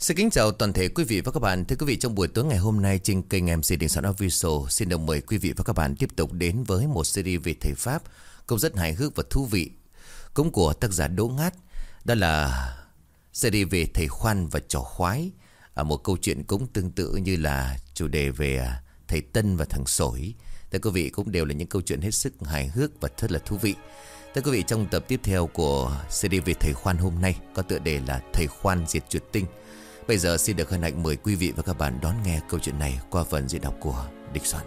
Xin kính chào toàn thể quý vị và các bạn. Thưa quý vị, trong buổi tối ngày hôm nay trên kênh MC Đình Soạn Official xin được mời quý vị và các bạn tiếp tục đến với một series về thầy Pháp cũng rất hài hước và thú vị cũng của tác giả Đỗ Ngát. Đó là series về thầy Khoan và trò khoái. À, một câu chuyện cũng tương tự như là chủ đề về à, thầy Tân và thằng Sổi. Thưa quý vị cũng đều là những câu chuyện hết sức hài hước và rất là thú vị. Thưa quý vị, trong tập tiếp theo của series về thầy Khoan hôm nay có tựa đề là Thầy Khoan diệt truyệt tinh. Bây giờ xin được hân hạnh mời quý vị và các bạn đón nghe câu chuyện này qua phần diễn đọc của Địch Soạn.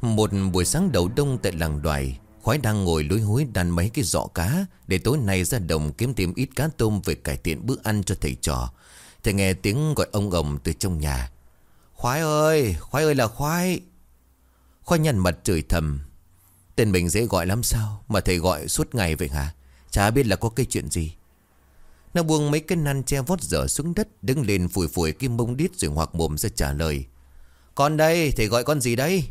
Một buổi sáng đầu đông tại làng đoài, Khoái đang ngồi lối hối đàn mấy cái giỏ cá để tối nay ra đồng kiếm tìm ít cá tôm về cải thiện bữa ăn cho thầy trò. Thầy nghe tiếng gọi ông ồng từ trong nhà. Khoái ơi, khoái ơi là khoái. Khoai nhăn mặt trời thầm, Tên mình dễ gọi lắm sao? Mà thầy gọi suốt ngày vậy hả? Chả biết là có cái chuyện gì. Nó buông mấy cái năn che vót dở xuống đất, Đứng lên phủi phủi kim bông đít Rồi hoặc mồm ra trả lời. Con đây, thầy gọi con gì đấy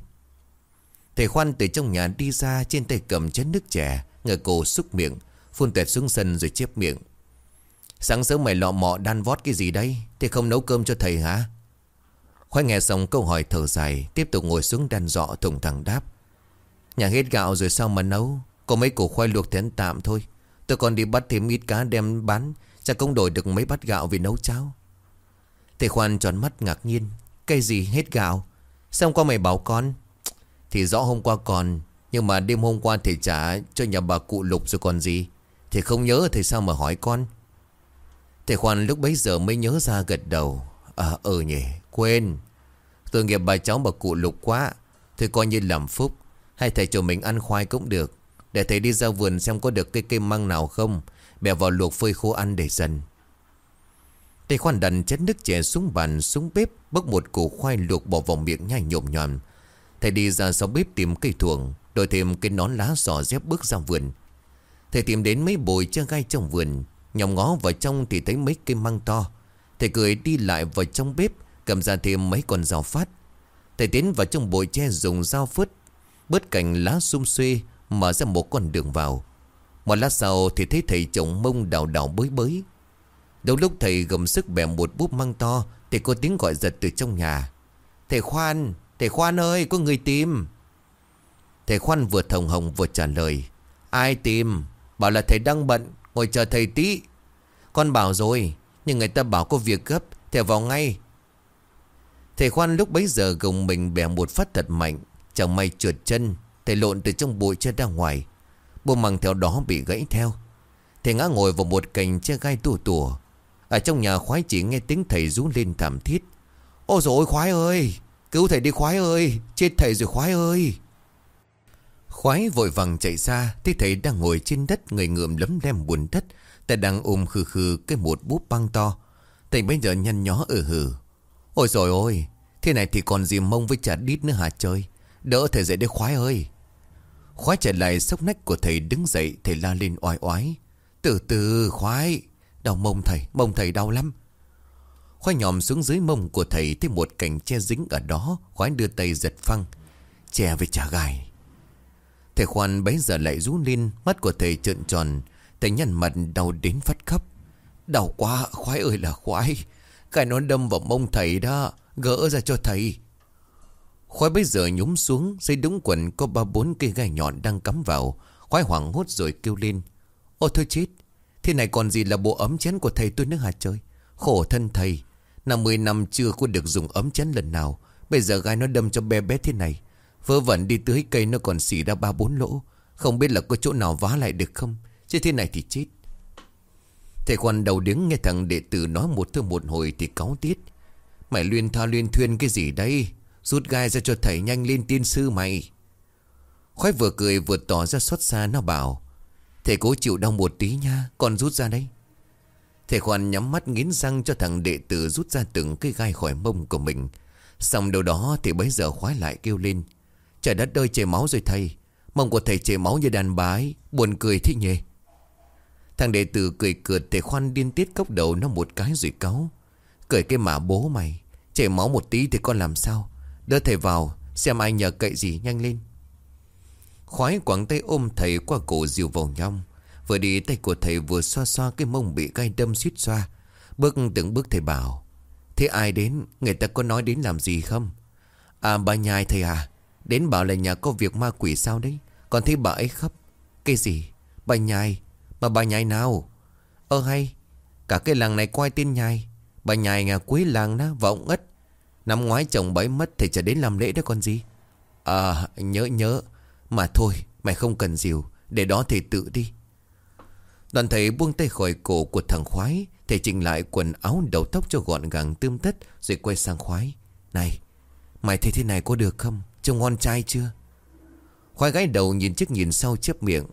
Thầy khoan từ trong nhà đi ra, Trên tay cầm chén nước chè, Ngờ cổ xúc miệng, Phun tẹt xuống sân rồi chép miệng. Sáng sớm mày lọ mọ đan vót cái gì đây? Thầy không nấu cơm cho thầy hả? Khoai nghe xong câu hỏi thở dài, Tiếp tục ngồi xuống đan dọ thùng thẳng đáp. Nhà hết gạo rồi sao mà nấu? Có mấy củ khoai luộc thì tạm thôi. Tôi còn đi bắt thêm ít cá đem bán Chắc cũng đổi được mấy bát gạo vì nấu cháo. Thầy Khoan tròn mắt ngạc nhiên. Cây gì hết gạo? Xong qua mày bảo con? Thì rõ hôm qua còn, Nhưng mà đêm hôm qua thầy trả cho nhà bà cụ lục rồi còn gì? Thì không nhớ thì sao mà hỏi con? Thầy Khoan lúc bấy giờ mới nhớ ra gật đầu. À ừ nhỉ, quên. Tôi nghiệp bà cháu bà cụ lục quá, thì coi như làm phúc hay thầy cho mình ăn khoai cũng được. Để thầy đi ra vườn xem có được cây cây măng nào không. Bẻ vào luộc phơi khô ăn để dần. Thầy khoan đần chén nước chè xuống bàn, xuống bếp, Bốc một củ khoai luộc bỏ vào miệng nhai nhộm nhòm. Thầy đi ra sau bếp tìm cây thuồng, Đổi thêm cái nón lá sò dép bước ra vườn. Thầy tìm đến mấy bồi chơi gai trong vườn, Nhòm ngó vào trong thì thấy mấy cây măng to. Thầy cười đi lại vào trong bếp, Cầm ra thêm mấy con dao phát. Thầy tiến vào trong bồi tre dùng dao phứt Bớt cành lá xung xuê Mở ra một con đường vào. Một lát sau thì thấy thầy chồng mông đào đào bới bới. Đầu lúc thầy gầm sức bẻ một búp măng to Thì có tiếng gọi giật từ trong nhà. Thầy khoan Thầy khoan ơi, có người tìm. Thầy khoan vừa thồng hồng vừa trả lời, Ai tìm? Bảo là thầy đang bận, Ngồi chờ thầy tí. Con bảo rồi, Nhưng người ta bảo có việc gấp, Thầy vào ngay. Thầy khoan lúc bấy giờ gồng mình bẻ một phát thật mạnh Chẳng may trượt chân, Thầy lộn từ trong bụi chân ra ngoài. Bộ măng theo đó bị gãy theo. Thầy ngã ngồi vào một cành che gai tù tùa Ở trong nhà khoái chỉ nghe tiếng thầy rú lên thảm thiết. Ôi dồi ôi khoái ơi! Cứu thầy đi, khoái ơi! Chết thầy rồi, khoái ơi! Khoái vội vàng chạy ra Thấy thầy đang ngồi trên đất, Người ngượm lấm lem buồn đất Thầy đang ôm khừ khừ cái một búp băng to. Thầy bây giờ nhăn nhó ừ ở hử Ôi rồi ôi! Thế này thì còn gì mông với chả đít nữa hả chơi Đỡ thầy dậy đi khoái ơi. Khoái trở lại sốc nách của thầy đứng dậy Thầy la lên oai oái. Từ từ khoái. Đau mông thầy, mông thầy đau lắm. Khoái nhòm xuống dưới mông của thầy Thấy một cành che dính ở đó Khoái đưa tay giật phăng Che với chả gai. Thầy khoan bấy giờ lại rú lên Mắt của thầy trợn tròn. Thầy nhăn mặt đau đến phát khóc. Đau quá khoái ơi là khoái. Cái nó đâm vào mông thầy đó Gỡ ra cho thầy khói bây giờ nhúng xuống Dây đúng quần có ba bốn cây gai nhọn đang cắm vào. Khói hoảng hốt rồi kêu lên, Ôi thôi chết, Thế này còn gì là bộ ấm chén của thầy tôi nước hạt chơi Khổ thân thầy 50 năm chưa có được dùng ấm chén lần nào. Bây giờ gai nó đâm cho bé bé thế này, Vớ vẩn đi tưới cây nó còn xỉ ra ba bốn lỗ. Không biết là có chỗ nào vá lại được không? Chứ thế này thì chết. Thầy quan đầu đứng nghe thằng đệ tử nói một thứ một hồi thì cáu tiết, Mày luyên tha luyên thuyên cái gì đây Rút gai ra cho thầy nhanh lên tiên sư mày. Khoái vừa cười vừa tỏ ra xót xa, nó bảo, Thầy cố chịu đau một tí nha Còn rút ra đây. Thầy khoan nhắm mắt nghiến răng cho thằng đệ tử rút ra từng cái gai khỏi mông của mình. Xong đâu đó thì bấy giờ khoái lại kêu lên, Trời đất ơi, chảy máu rồi thầy. Mông của thầy chảy máu như đàn bái Buồn cười thích nhỉ? Thằng đệ tử cười cợt, thầy khoan điên tiết cốc đầu nó một cái rồi cáu, Cười cái mả bố mày, Chảy máu một tí thì con làm sao? Đỡ thầy vào, Xem ai nhờ cậy gì nhanh lên. Khoái quẳng tay ôm thầy qua cổ dìu vào nhong Vừa đi tay của thầy vừa xoa xoa cái mông bị gai đâm suýt xoa. Bước từng bước thầy bảo, Thế ai đến? Người ta có nói đến làm gì không? À bà nhai thầy à Đến bảo là nhà có việc ma quỷ sao đấy? Còn thấy bà ấy khóc. Cái gì? Bà nhai Mà bà nhai nào? Ơ, hay, Cả cái làng này quay tên nhai Bà nhai nhà cuối làng đó Và ông ất Năm ngoái chồng bấy mất Thì trở đến làm lễ đó con gì. À nhớ nhớ. Mà thôi, mày không cần dìu. Để đó thì tự đi. Đoàn thầy buông tay khỏi cổ của thằng khoái, Thầy chỉnh lại quần áo đầu tóc cho gọn gàng tươm tất, Rồi quay sang khoái. Này, Mày thấy thế này có được không? Trông ngon trai chưa? Khoái gái đầu nhìn trước nhìn sau chép miệng.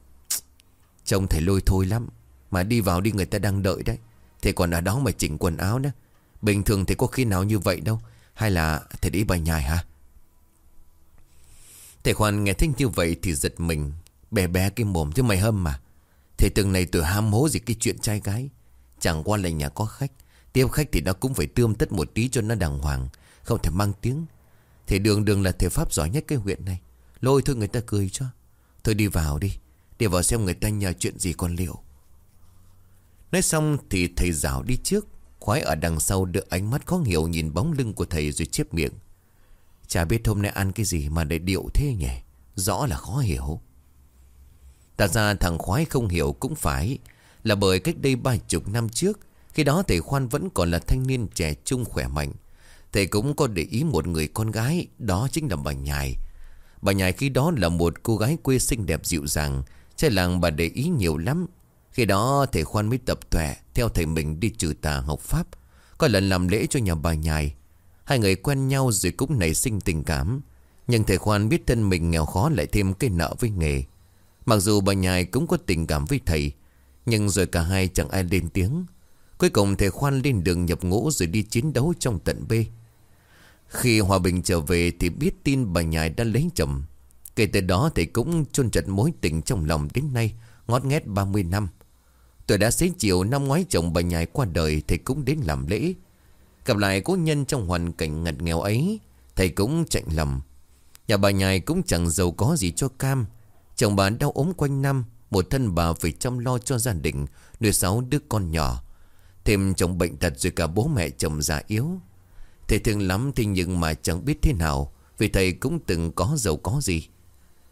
Trông thầy lôi thôi lắm. Mà đi vào đi người ta đang đợi đấy. Thầy còn ở đó mà chỉnh quần áo nữa. Bình thường thì có khi nào như vậy đâu. Hay là thầy đi bài nhài hả? Thầy Khoan, nghe thích như vậy thì giật mình. Bé bé cái mồm chứ mày hâm mà. Thầy từng này tự ham hố gì cái chuyện trai gái. Chẳng qua là nhà có khách. Tiếp khách thì nó cũng phải tươm tất một tí cho nó đàng hoàng. Không thể mang tiếng. Thầy đường đường là thầy pháp giỏi nhất cái huyện này. Lôi thôi người ta cười cho. Thôi đi vào đi. Đi vào xem người ta nhờ chuyện gì còn liệu. Nói xong thì thầy rào đi trước. Khoái ở đằng sau được ánh mắt khó hiểu Nhìn bóng lưng của thầy rồi chép miệng. Chả biết hôm nay ăn cái gì mà để điệu thế nhỉ? Rõ là khó hiểu. Ta ra thằng khoái không hiểu cũng phải Là bởi cách đây ba chục năm trước, Khi đó thầy Khoan vẫn còn là thanh niên trẻ trung khỏe mạnh. Thầy cũng có để ý một người con gái, Đó chính là bà Nhài. Bà Nhài khi đó là một cô gái quê xinh đẹp dịu dàng, Trai làng bà để ý nhiều lắm khi đó, thầy Khoan mới tập tuệ, Theo thầy mình đi trừ tà học Pháp, Có lần làm lễ cho nhà bà Nhài. Hai người quen nhau rồi cũng nảy sinh tình cảm. Nhưng thầy Khoan biết thân mình nghèo khó lại thêm cái nợ với nghề. Mặc dù bà Nhài cũng có tình cảm với thầy, Nhưng rồi cả hai chẳng ai lên tiếng. Cuối cùng thầy Khoan lên đường nhập ngũ rồi đi chiến đấu trong tận B Khi Hòa Bình trở về thì biết tin bà Nhài đã lấy chồng. Kể từ đó thầy cũng chôn chặt mối tình trong lòng đến nay, Ngót nghét 30 năm. Tôi đã xế chiều năm ngoái chồng bà Nhài qua đời Thầy cũng đến làm lễ. Gặp lại cố nhân trong hoàn cảnh ngặt nghèo ấy, Thầy cũng chạy lầm Nhà bà Nhài cũng chẳng giàu có gì cho cam. Chồng bà đau ốm quanh năm, Một thân bà phải chăm lo cho gia đình, Nuôi sáu đứa con nhỏ. Thêm chồng bệnh tật rồi cả bố mẹ chồng già yếu. Thầy thương lắm thì nhưng mà chẳng biết thế nào, Vì thầy cũng từng có giàu có gì.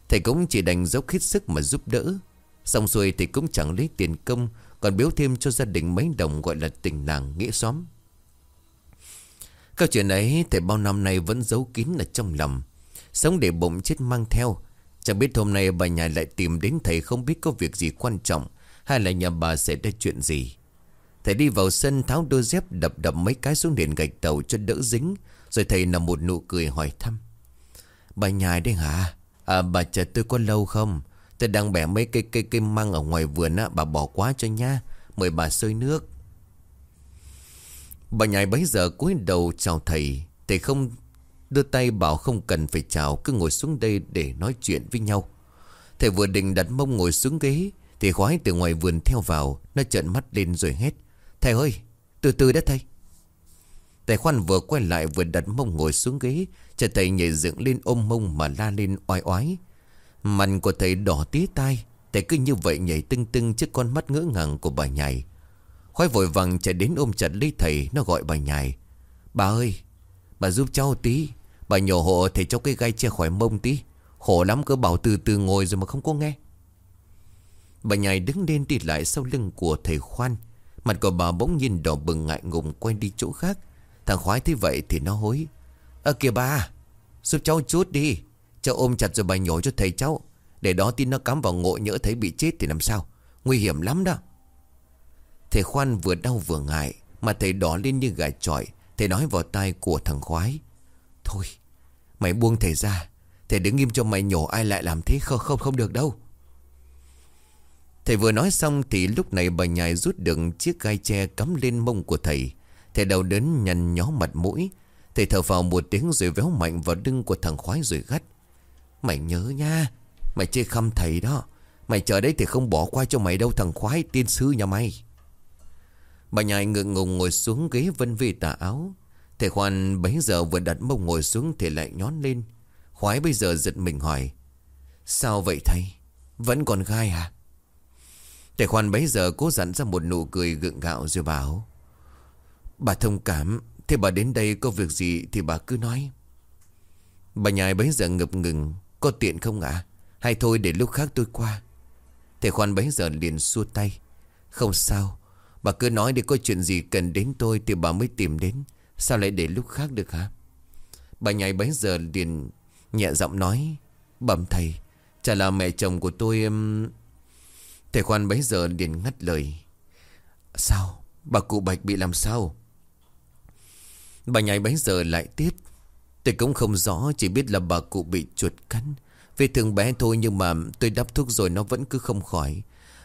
Thầy cũng chỉ đành dốc hết sức mà giúp đỡ. Xong xuôi thì cũng chẳng lấy tiền công còn biếu thêm cho gia đình mấy đồng gọi là tình làng nghĩa xóm. Câu chuyện ấy, thầy bao năm nay vẫn giấu kín ở trong lòng. Sống để bụng chết mang theo. Chẳng biết hôm nay bà nhà lại tìm đến thầy không biết có việc gì quan trọng, Hay là nhà bà sẽ ra chuyện gì. Thầy đi vào sân tháo đôi dép đập đập mấy cái xuống nền gạch tàu cho đỡ dính, Rồi thầy nằm một nụ cười hỏi thăm. Bà nhà đây hả? À bà chờ tôi có lâu không? Tôi đang bẻ mấy cây cây cây măng ở ngoài vườn á, Bà bỏ quá cho nha, Mời bà sơi nước. Bà nhảy bấy giờ cúi đầu chào thầy Thầy không, Đưa tay bảo không cần phải chào, Cứ ngồi xuống đây để nói chuyện với nhau. Thầy vừa định đặt mông ngồi xuống ghế, Thì khoái từ ngoài vườn theo vào, Nó trợn mắt lên rồi hét, Thầy ơi, từ từ đã thầy. Thầy khoan vừa quay lại vừa đặt mông ngồi xuống ghế Chờ thầy nhảy dựng lên ôm mông mà la lên oai oái. Mặt của thầy đỏ tía tai, Thầy cứ như vậy nhảy tưng tưng trước con mắt ngỡ ngàng của bà nhảy Khoai vội vàng chạy đến ôm chặt lấy thầy, Nó gọi bà nhảy: Bà ơi, Bà giúp cháu tí. Bà nhổ hộ thầy cháu cái gai che khỏi mông tí. Khổ lắm, cứ bảo từ từ ngồi rồi mà không có nghe. Bà nhảy đứng lên đi lại sau lưng của thầy khoan. Mặt của bà bỗng nhìn đỏ bừng ngại ngùng quay đi chỗ khác. Thằng khoái thấy vậy thì nó hối. Ơ kìa bà, Giúp cháu chút đi. Cháu ôm chặt rồi bà nhổ cho thầy cháu. Để đó tin nó cắm vào ngộ nhỡ thấy bị chết thì làm sao? Nguy hiểm lắm đó. Thầy khoan vừa đau vừa ngại, Mà thầy đỏ lên như gà trọi. Thầy nói vào tai của thằng khoái. Thôi, mày buông thầy ra. Thầy đứng nghiêm cho mày nhổ ai lại làm thế? Không không không được đâu. Thầy vừa nói xong thì lúc này bà nhài rút được chiếc gai tre cắm lên mông của thầy. Thầy đầu đến nhăn nhó mặt mũi. Thầy thở vào một tiếng rồi véo mạnh vào lưng của thằng khoái rồi gắt. Mày nhớ nha. Mày chê khăm thầy đó. Mày chờ đấy thì không bỏ qua cho mày đâu, thằng khoái tiên sư nhà mày. Bà nhài ngượng ngùng ngồi xuống ghế vân vi tà áo. Thầy khoan bấy giờ vừa đặt mông ngồi xuống thì lại nhón lên. Khoái bây giờ giật mình hỏi. Sao vậy thầy Vẫn còn gai à Thầy khoan bấy giờ cố dặn ra một nụ cười gượng gạo rồi bảo, Bà thông cảm, Thế bà đến đây có việc gì thì bà cứ nói Bà nhài bấy giờ ngập ngừng có tiện không ạ? Hay thôi để lúc khác tôi qua. Thầy khoan bấy giờ liền xua tay. Không sao. Bà cứ nói để có chuyện gì cần đến tôi Thì bà mới tìm đến. Sao lại để lúc khác được hả? Bà nhảy bấy giờ liền nhẹ giọng nói. Bẩm thầy, Chả là mẹ chồng của tôi. Thầy khoan bấy giờ liền ngắt lời. Sao? Bà cụ Bạch bị làm sao? Bà nhảy bấy giờ lại tiếp. Tôi cũng không rõ, Chỉ biết là bà cụ bị chuột cắn. Vết thương bé thôi nhưng mà tôi đắp thuốc rồi nó vẫn cứ không khỏi.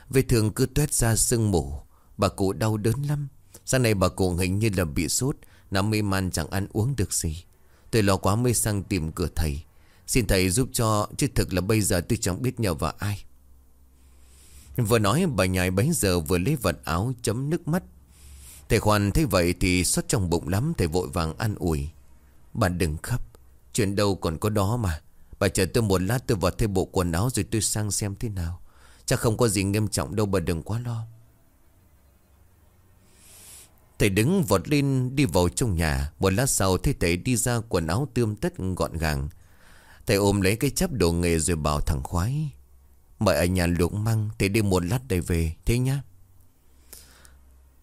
Vết thương cứ tuét ra sưng mủ Bà cụ đau đớn lắm. Sáng nay bà cụ hình như là bị sốt Nằm mê man chẳng ăn uống được gì. Tôi lo quá mới sang tìm cửa thầy. Xin thầy giúp cho, Chứ thực là bây giờ tôi chẳng biết nhờ vào ai. Vừa nói, bà nhài bấy giờ vừa lấy vật áo chấm nước mắt. Thầy khoan thấy vậy thì xót trong bụng lắm, Thầy vội vàng ăn ủi. Bà đừng khóc. Chuyện đâu còn có đó mà. Bà chờ tôi một lát tôi vào thay bộ quần áo rồi tôi sang xem thế nào. Chắc không có gì nghiêm trọng đâu bà đừng quá lo. Thầy đứng vọt lên đi vào trong nhà. Một lát sau thấy thầy đi ra quần áo tươm tất gọn gàng. Thầy ôm lấy cái chắp đồ nghề rồi bảo thằng khoái, Mời ở nhà luộc măng, Thầy đi một lát đây về, Thế nhá.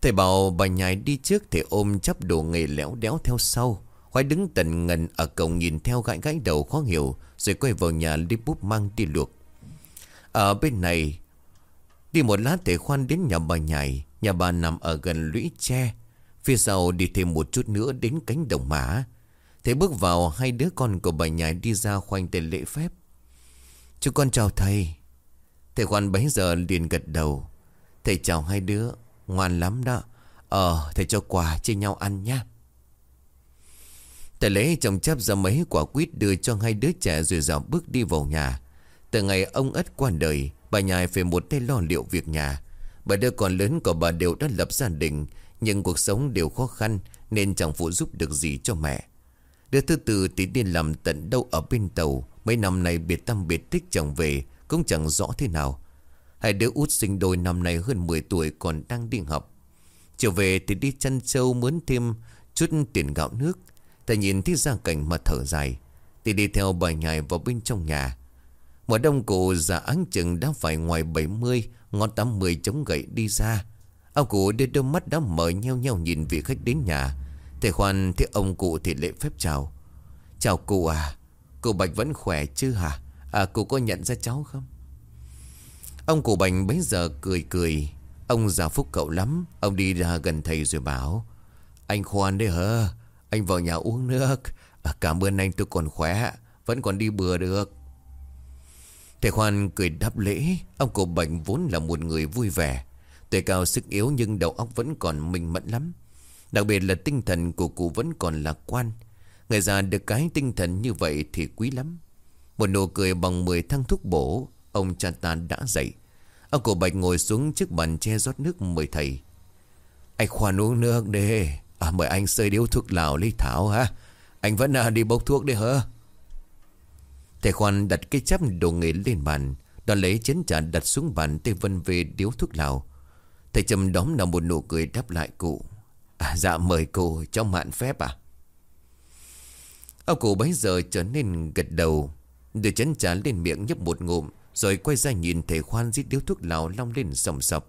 Thầy bảo bà nhài đi trước, Thầy ôm chắp đồ nghề léo đéo theo sau. Khoai đứng tận ngần ở cổng nhìn theo gãi gãi đầu khó hiểu, Rồi quay vào nhà đi bút mang đi luộc. Ở bên này, Đi một lát thầy khoan đến nhà bà nhảy Nhà bà nằm ở gần lũy tre. Phía sau đi thêm một chút nữa đến cánh đồng mã. Thầy bước vào, hai đứa con của bà nhảy đi ra khoanh tên lễ phép. Chú con chào thầy. Thầy khoan bấy giờ liền gật đầu. Thầy chào hai đứa, Ngoan lắm đó. Ờ thầy cho quà chia nhau ăn nhé Thầy lấy chồng chắp ra mấy quả quýt đưa cho hai đứa trẻ rồi dạo bước đi vào nhà. Từ ngày ông ất qua đời, Bà nhài phải một tay lo liệu việc nhà. Bà đứa con lớn của bà đều đã lập gia đình, Nhưng cuộc sống đều khó khăn Nên chẳng phụ giúp được gì cho mẹ. Đứa thứ tư thì đi làm tận đâu ở bên tàu, Mấy năm nay biệt tâm biệt tích chồng về, Cũng chẳng rõ thế nào. Hai đứa út sinh đôi năm nay hơn 10 tuổi Còn đang đi học. Trở về thì đi chăn trâu mướn thêm Chút tiền gạo nước Ta nhìn thấy ra cảnh mà thở dài. Thì đi theo bà nhài vào bên trong nhà. Mùa đông cụ già áng chừng đã phải ngoài 70 Ngón 80 chống gậy đi ra. Ông cụ đưa đôi mắt đã mở nheo nheo nhìn vị khách đến nhà. Thầy khoan thấy ông cụ thì lễ phép chào. Chào cụ à Cụ Bạch vẫn khỏe chứ hả? À cụ có nhận ra cháu không? Ông cụ Bạch bấy giờ cười cười. Ông già phúc cậu lắm, Ông đi ra gần thầy rồi bảo, Anh khoan đấy hả? Anh vào nhà uống nước. À, Cảm ơn anh tôi còn khỏe. Vẫn còn đi bừa được. Thầy khoan cười đáp lễ. Ông cụ Bạch vốn là một người vui vẻ. Tuổi cao sức yếu nhưng đầu óc vẫn còn minh mẫn lắm. Đặc biệt là tinh thần của cụ vẫn còn lạc quan. Người già được cái tinh thần như vậy thì quý lắm. Một nụ cười bằng 10 thăng thuốc bổ Ông cha ta đã dậy. Ông cụ Bạch ngồi xuống trước bàn che rót nước mời thầy. Anh khoan uống nước đi à, Mời anh sơi điếu thuốc lào lấy thảo ha Anh vẫn à, đi bốc thuốc đi hả? Thầy khoan đặt cái chắp đồ nghề lên bàn Đó lấy chén trà đặt xuống bàn Tây Vân về điếu thuốc lào. Thầy trầm đóm là một nụ cười đáp lại cụ. À dạ mời cô trong mạn phép à? Ông cụ bấy giờ trở nên gật đầu Đưa chén trà lên miệng nhấp một ngụm Rồi quay ra nhìn thầy khoan giết điếu thuốc lào long lên sòng sọc.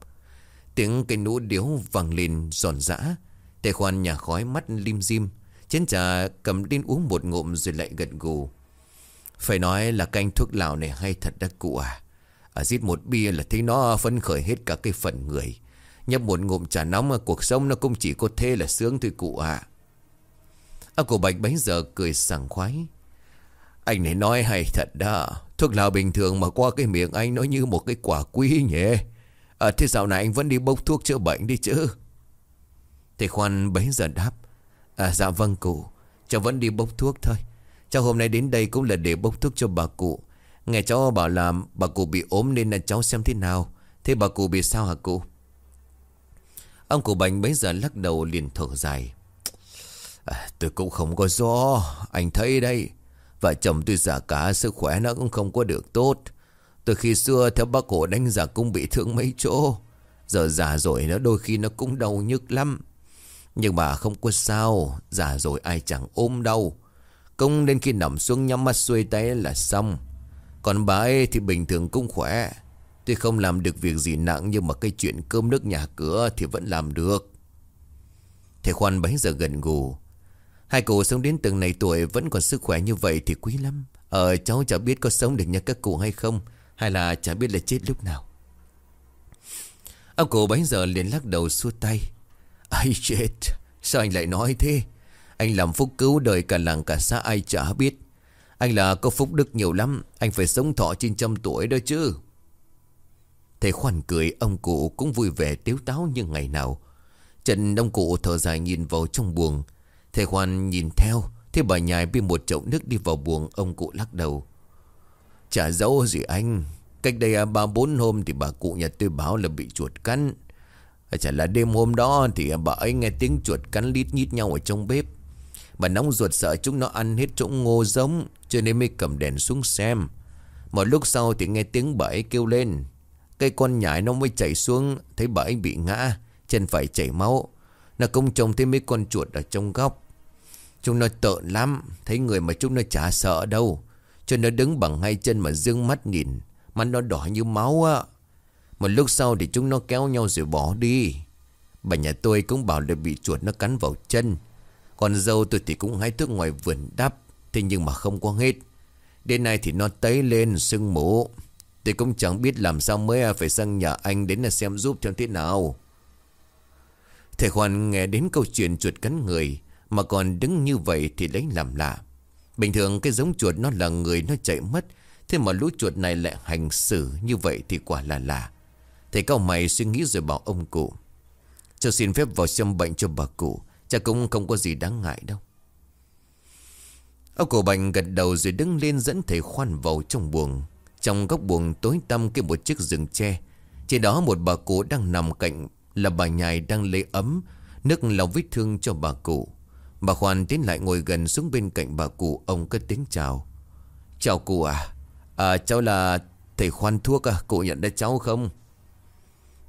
Tiếng cây nũ điếu vang lên giòn giã tề khoan nhà khói mắt lim dim, Chén trà cầm lên uống một ngụm rồi lại gật gù. Phải nói là canh thuốc lào này hay thật đắc cụ à. À giết một bia là thấy nó phấn khởi hết cả cái phần người. Nhấp một ngụm trà nóng, Cuộc sống nó cũng chỉ có thế là sướng thôi cụ ạ à. à Ông cụ Bạch bấy giờ cười sảng khoái. Anh này nói hay thật đó. Thuốc lào bình thường mà qua cái miệng anh Nó như một cái quả quý nhỉ. À thế dạo này anh vẫn đi bốc thuốc chữa bệnh đi chứ. Thầy Khoan bấy giờ đáp À dạ vâng cụ Cháu vẫn đi bốc thuốc thôi. Cháu hôm nay đến đây cũng là để bốc thuốc cho bà cụ. Nghe cháu bảo là bà cụ bị ốm nên là cháu xem thế nào. Thế bà cụ bị sao hả cụ? Ông cụ Bành bấy giờ lắc đầu liền thở dài. À, Tôi cũng không có do Anh thấy đây. Vợ chồng tôi giả cả sức khỏe nó cũng không có được tốt. Từ khi xưa theo bác cổ đánh giả cũng bị thương mấy chỗ. Giờ già rồi nó đôi khi nó cũng đau nhức lắm. Nhưng mà không có sao, Già rồi ai chẳng ôm đâu. Công đến khi nằm xuống nhắm mắt xuôi tay là xong. Còn bà ấy thì bình thường cũng khỏe. Tuy không làm được việc gì nặng, Nhưng mà cái chuyện cơm nước nhà cửa Thì vẫn làm được. Thầy Khoan bấy giờ gần gù Hai cụ sống đến từng này tuổi Vẫn còn sức khỏe như vậy thì quý lắm. Ờ cháu chả biết có sống được như các cụ hay không, Hay là chả biết là chết lúc nào. Ông cụ bấy giờ liền lắc đầu xua tay. Ai chết? Sao anh lại nói thế? Anh làm phúc cứu đời cả làng cả xã ai chả biết. Anh là có phúc đức nhiều lắm Anh phải sống thọ trên trăm tuổi đó chứ. Thầy khoan cười Ông cụ cũng vui vẻ tiếu táo như ngày nào. Trần ông cụ thở dài nhìn vào trong buồng. Thầy khoan nhìn theo Thế bà nhài bê một chậu nước đi vào buồng Ông cụ lắc đầu. Chả dấu gì anh Cách đây à, ba bốn hôm thì bà cụ nhà tôi báo là bị chuột cắn. Chả là đêm hôm đó thì bà ấy nghe tiếng chuột cắn lít nhít nhau ở trong bếp. Bà nóng ruột sợ chúng nó ăn hết chỗ ngô giống, Cho nên mới cầm đèn xuống xem. Một lúc sau thì nghe tiếng bà ấy kêu lên. Cây con nhảy nó mới chạy xuống, Thấy bà ấy bị ngã, Chân phải chảy máu. Nó cũng trông thấy mấy con chuột ở trong góc. Chúng nó tợn lắm, Thấy người mà chúng nó chả sợ đâu. Cho nó đứng bằng hai chân mà dương mắt nhìn, Mắt nó đỏ như máu á. Một lúc sau thì chúng nó kéo nhau rồi bỏ đi. Bà nhà tôi cũng bảo là bị chuột nó cắn vào chân. Còn dâu tôi thì cũng hái thuốc ngoài vườn đắp, Thế nhưng mà không có hết. Đến nay thì nó tấy lên sưng mũ Tôi cũng chẳng biết làm sao mới phải sang nhà anh đến là xem giúp cho thế nào. Thầy Khoan nghe đến câu chuyện chuột cắn người, Mà còn đứng như vậy thì lấy làm lạ. Bình thường cái giống chuột nó là người nó chạy mất, Thế mà lũ chuột này lại hành xử như vậy thì quả là lạ. Thầy cao mày suy nghĩ rồi bảo ông cụ Cho xin phép vào xem bệnh cho bà cụ, Chắc cũng không có gì đáng ngại đâu. Ông cụ bệnh gật đầu rồi đứng lên dẫn thầy khoan vào trong buồng. Trong góc buồng tối tăm kia một chiếc giường tre. Trên đó một bà cụ đang nằm cạnh Là bà nhài đang lấy ấm, Nước lau vết thương cho bà cụ. Bà Khoan tiến lại ngồi gần xuống bên cạnh bà cụ, Ông cất tiếng chào. Chào cụ à. À cháu là thầy khoan thuốc à Cụ nhận ra cháu không?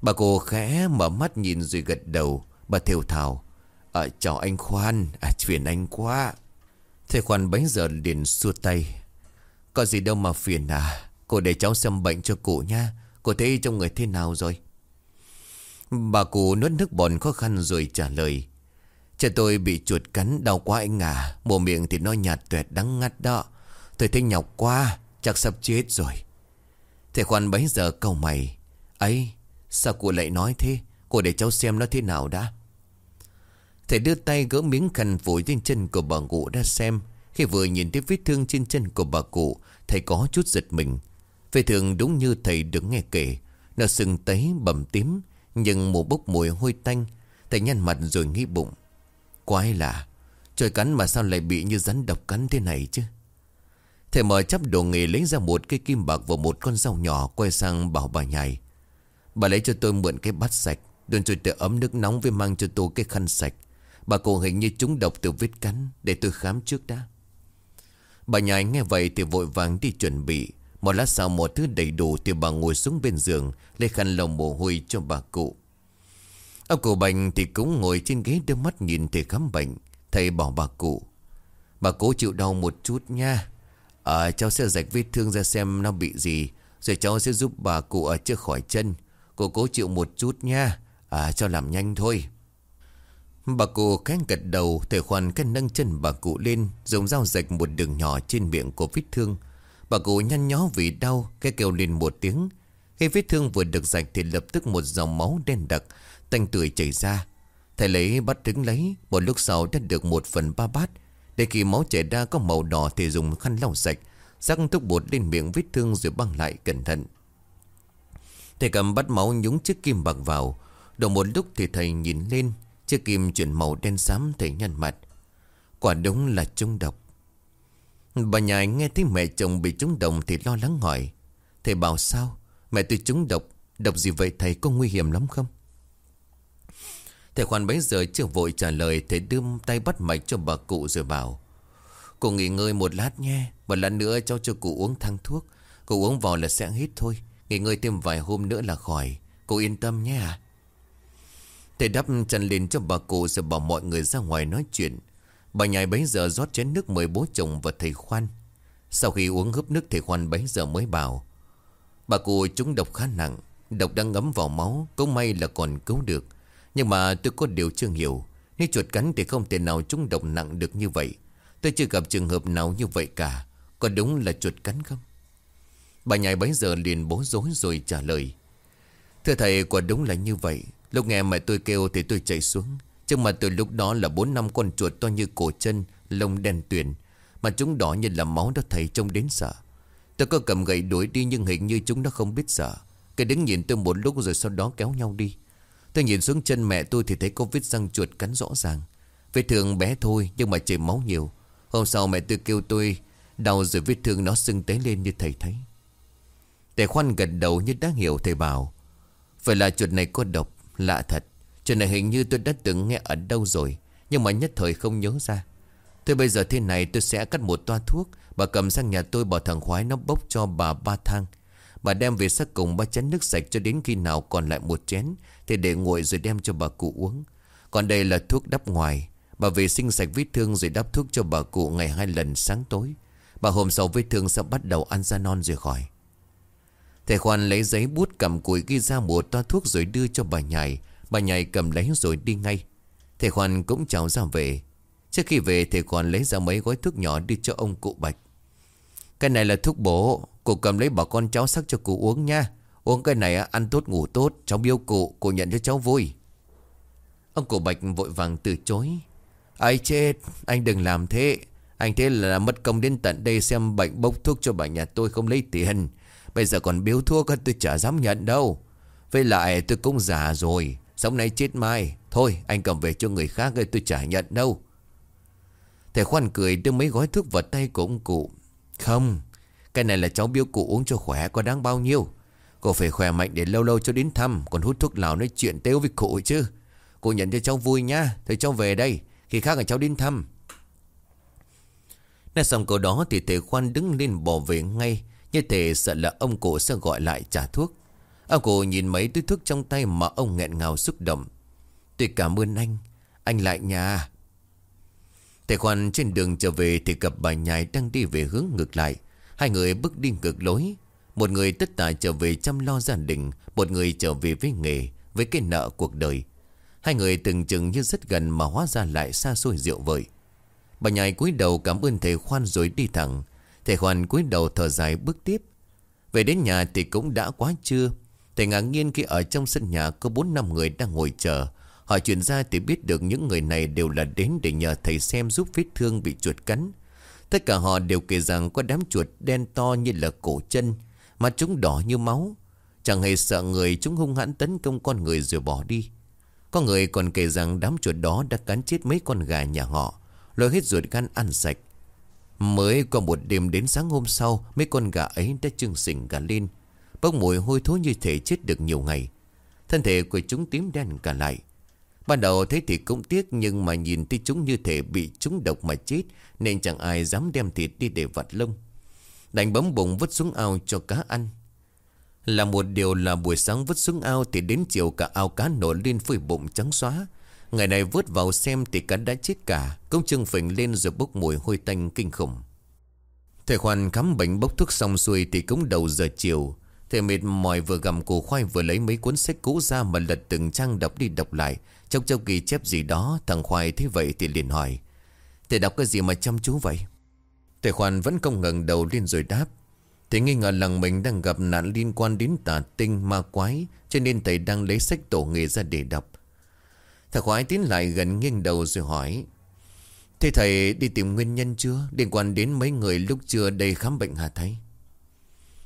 Bà cô khẽ mở mắt nhìn rồi gật đầu. Bà thều thào À chào anh khoan. À phiền anh quá. Thầy khoan bấy giờ liền xua tay. Có gì đâu mà phiền à. Cô để cháu xem bệnh cho cụ nha. Cô thấy trong người thế nào rồi? Bà cụ nuốt nước bọt khó khăn rồi trả lời, Cha tôi bị chuột cắn, đau quá anh à. Mồm miệng thì nó nhạt tuyệt đắng ngắt đó. Tôi thấy nhọc quá, Chắc sắp chết rồi. Thầy khoan bấy giờ cầu mày, ấy sao cô lại nói thế? Cô để cháu xem nó thế nào đã. Thầy đưa tay gỡ miếng khăn vội trên chân của bà cụ ra xem. Khi vừa nhìn thấy vết thương trên chân của bà cụ, Thầy có chút giật mình. Vết thương đúng như thầy được nghe kể. Nó sưng tấy, bầm tím, Nhưng mù bốc mùi hôi tanh. Thầy nhăn mặt rồi nghĩ bụng. Quái lạ Trời cắn mà sao lại bị như rắn độc cắn thế này chứ? Thầy mở chắp đồ nghề lấy ra một cây kim bạc và một con dao nhỏ quay sang bảo bà nhảy. Bà lấy cho tôi mượn cái bát sạch, đun rồi tự ấm nước nóng với mang cho tôi cái khăn sạch. Bà cụ hình như trúng độc từ vết cắn để tôi khám trước đã. Bà nhà anh nghe vậy thì vội vàng đi chuẩn bị. Một lát sau một thứ đầy đủ thì bà ngồi xuống bên giường lấy khăn lồng mồ hôi cho bà cụ. Ông cụ bệnh thì cũng ngồi trên ghế đưa mắt nhìn thầy khám bệnh. Thầy bảo bà cụ. Bà cố chịu đau một chút nha. À, cháu sẽ rạch vết thương ra xem nó bị gì Rồi cháu sẽ giúp bà cụ ở trước khỏi chân Cô cố chịu một chút nha. À cho làm nhanh thôi. Bà cụ khẽ gật đầu, Thầy khoan cái nâng chân bà cụ lên, Dùng dao rạch một đường nhỏ trên miệng của vết thương. Bà cụ nhăn nhó vì đau Cái kêu lên một tiếng. Khi vết thương vừa được rạch thì lập tức một dòng máu đen đặc, Tanh tươi chảy ra. Thầy lấy bắt đứng lấy, Một lúc sau đã được một phần ba bát. Để khi máu chảy ra có màu đỏ thì dùng khăn lau sạch, Rắc thuốc bột lên miệng vết thương rồi băng lại cẩn thận. Thầy cầm bắt máu nhúng chiếc kim bạc vào. Được một lúc thì thầy nhìn lên, Chiếc kim chuyển màu đen xám thầy nhăn mặt. Quả đúng là trúng độc. Bà nhài nghe thấy mẹ chồng bị trúng độc thì lo lắng hỏi. Thầy bảo sao? Mẹ tôi trúng độc. Độc gì vậy? Thầy có nguy hiểm lắm không? Thầy khoan bấy giờ chưa vội trả lời, Thầy đưa tay bắt mạch cho bà cụ rồi bảo. Cô nghỉ ngơi một lát nhé, Một lát nữa cháu cho cụ uống thang thuốc. Cô uống vào là sẽ hết thôi. Nghỉ ngơi thêm vài hôm nữa là khỏi. Cô yên tâm nhé Thầy đắp chân lên cho bà cụ Rồi bảo mọi người ra ngoài nói chuyện. Bà nhài bấy giờ rót chén nước mời bố chồng và thầy khoan. Sau khi uống hớp nước, thầy khoan bấy giờ mới bảo, Bà cụ trúng độc khá nặng, Độc đang ngấm vào máu Cũng may là còn cứu được. Nhưng mà tôi có điều chưa hiểu, Nếu chuột cắn thì không thể nào trúng độc nặng được như vậy. Tôi chưa gặp trường hợp nào như vậy cả. Có đúng là chuột cắn không? Bà nhài bấy giờ liền bố rối rồi trả lời. Thưa thầy, quả đúng là như vậy. Lúc nghe mẹ tôi kêu thì tôi chạy xuống. Trước mặt tôi lúc đó là bốn năm con chuột to như cổ chân, Lông đen tuyền. Mà chúng đỏ như là máu đó thầy trông đến sợ. Tôi có cầm gậy đuổi đi nhưng hình như chúng nó không biết sợ. Cái đứng nhìn tôi một lúc rồi sau đó kéo nhau đi. Tôi nhìn xuống chân mẹ tôi thì thấy có vết răng chuột cắn rõ ràng. Vết thương bé thôi nhưng mà chảy máu nhiều. Hôm sau mẹ tôi kêu tôi Đau rồi vết thương nó sưng tế lên như thầy thấy. Tề khoan gật đầu như đã hiểu thầy bảo. Phải là chuột này có độc, Lạ thật. Chuyện này hình như tôi đã từng nghe ở đâu rồi, Nhưng mà nhất thời không nhớ ra. Thế bây giờ thế này tôi sẽ cắt một toa thuốc, Bà cầm sang nhà tôi bỏ thằng khoái nó bốc cho bà ba thang. Bà đem về sắc cùng ba chén nước sạch cho đến khi nào còn lại một chén, Thì để nguội rồi đem cho bà cụ uống. Còn đây là thuốc đắp ngoài. Bà vệ sinh sạch vết thương rồi đắp thuốc cho bà cụ ngày hai lần sáng tối. Bà hôm sau vết thương sẽ bắt đầu ăn ra non rồi khỏi. Thầy khoan lấy giấy bút cầm cùi ghi ra một toa thuốc rồi đưa cho bà nhảy. Bà nhảy cầm lấy rồi đi ngay. Thầy khoan cũng chào ra về. Trước khi về thầy khoan lấy ra mấy gói thuốc nhỏ đưa cho ông cụ Bạch. Cái này là thuốc bổ. Cụ cầm lấy bảo con cháu sắc cho cụ uống nha. Uống cái này ăn tốt ngủ tốt. Cháu biêu cụ, cụ nhận cho cháu vui. Ông cụ Bạch vội vàng từ chối. Ai chết, anh đừng làm thế. Anh thế là mất công đến tận đây xem bệnh bốc thuốc cho bà nhà tôi không lấy tiền. Bây giờ còn biếu thuốc tôi chả dám nhận đâu. Với lại tôi cũng già rồi, Sống nay chết mai. Thôi, anh cầm về cho người khác tôi chả nhận đâu. Thầy khoan cười, đưa mấy gói thuốc vào tay của ông cụ. Không, Cái này là cháu biếu cụ uống cho khỏe, có đáng bao nhiêu? Cô phải khỏe mạnh để lâu lâu cho đến thăm, Còn hút thuốc lào nói chuyện tếu với cụ chứ. Cô nhận cho cháu vui nha, Thôi cháu về đây, Khi khác là cháu đến thăm. Nói xong câu đó thì thầy khoan đứng lên bỏ về ngay. Như thể sợ là ông cụ sẽ gọi lại trả thuốc. Ông cụ nhìn mấy túi thuốc trong tay mà ông nghẹn ngào xúc động. Tôi cảm ơn anh. Anh lại nhà à? Thầy khoan trên đường trở về thì gặp bà nhài đang đi về hướng ngược lại. Hai người bước đi ngược lối. Một người tất tả trở về chăm lo gia đình, Một người trở về với nghề, Với cái nợ cuộc đời. Hai người từng chừng như rất gần mà hóa ra lại xa xôi rượu vợi. Bà nhài cúi đầu cảm ơn thầy khoan rồi đi thẳng. Thầy hoàn cúi đầu thở dài bước tiếp. Về đến nhà thì cũng đã quá trưa. Thầy ngạc nhiên khi ở trong sân nhà có bốn năm người đang ngồi chờ. Hỏi chuyện ra thì biết được những người này đều là đến để nhờ thầy xem giúp vết thương bị chuột cắn. Tất cả họ đều kể rằng có đám chuột đen to như là cổ chân Mà chúng đỏ như máu. Chẳng hề sợ người chúng hung hãn tấn công con người rồi bỏ đi. Có người còn kể rằng đám chuột đó đã cắn chết mấy con gà nhà họ, Lôi hết ruột gan ăn sạch. Mới qua một đêm đến sáng hôm sau, Mấy con gà ấy đã trưng xình cả lên. Bốc mùi hôi thối như thể chết được nhiều ngày. Thân thể của chúng tím đen cả lại. Ban đầu thấy thì cũng tiếc, Nhưng mà nhìn thấy chúng như thể bị chúng độc mà chết, Nên chẳng ai dám đem thịt đi để vặt lông. Đành bấm bụng vứt xuống ao cho cá ăn. Là một điều là buổi sáng vứt xuống ao Thì đến chiều cả ao cá nổi lên phơi bụng trắng xóa. Ngày này vớt vào xem thì cắn đã chết cả Công trưng phình lên rồi bốc mùi hôi tanh kinh khủng Thầy khoan khám bệnh bốc thuốc xong xuôi Thì cũng đầu giờ chiều Thầy mệt mỏi vừa gặm củ khoai vừa lấy mấy cuốn sách cũ ra mà lật từng trang đọc đi đọc lại. Trong châu kỳ chép gì đó, thằng Khoai thấy vậy thì liền hỏi. Thầy đọc cái gì mà chăm chú vậy? Thầy Khoan vẫn không ngẩng đầu lên rồi đáp. Thầy nghi ngờ rằng mình đang gặp nạn liên quan đến tà tinh ma quái, cho nên thầy đang lấy sách tổ nghề ra để đọc. Thầy khoái tiến lại gần nghiêng đầu rồi hỏi. Thế thầy đi tìm nguyên nhân chưa? Liên quan đến mấy người lúc trưa đây khám bệnh hả thầy?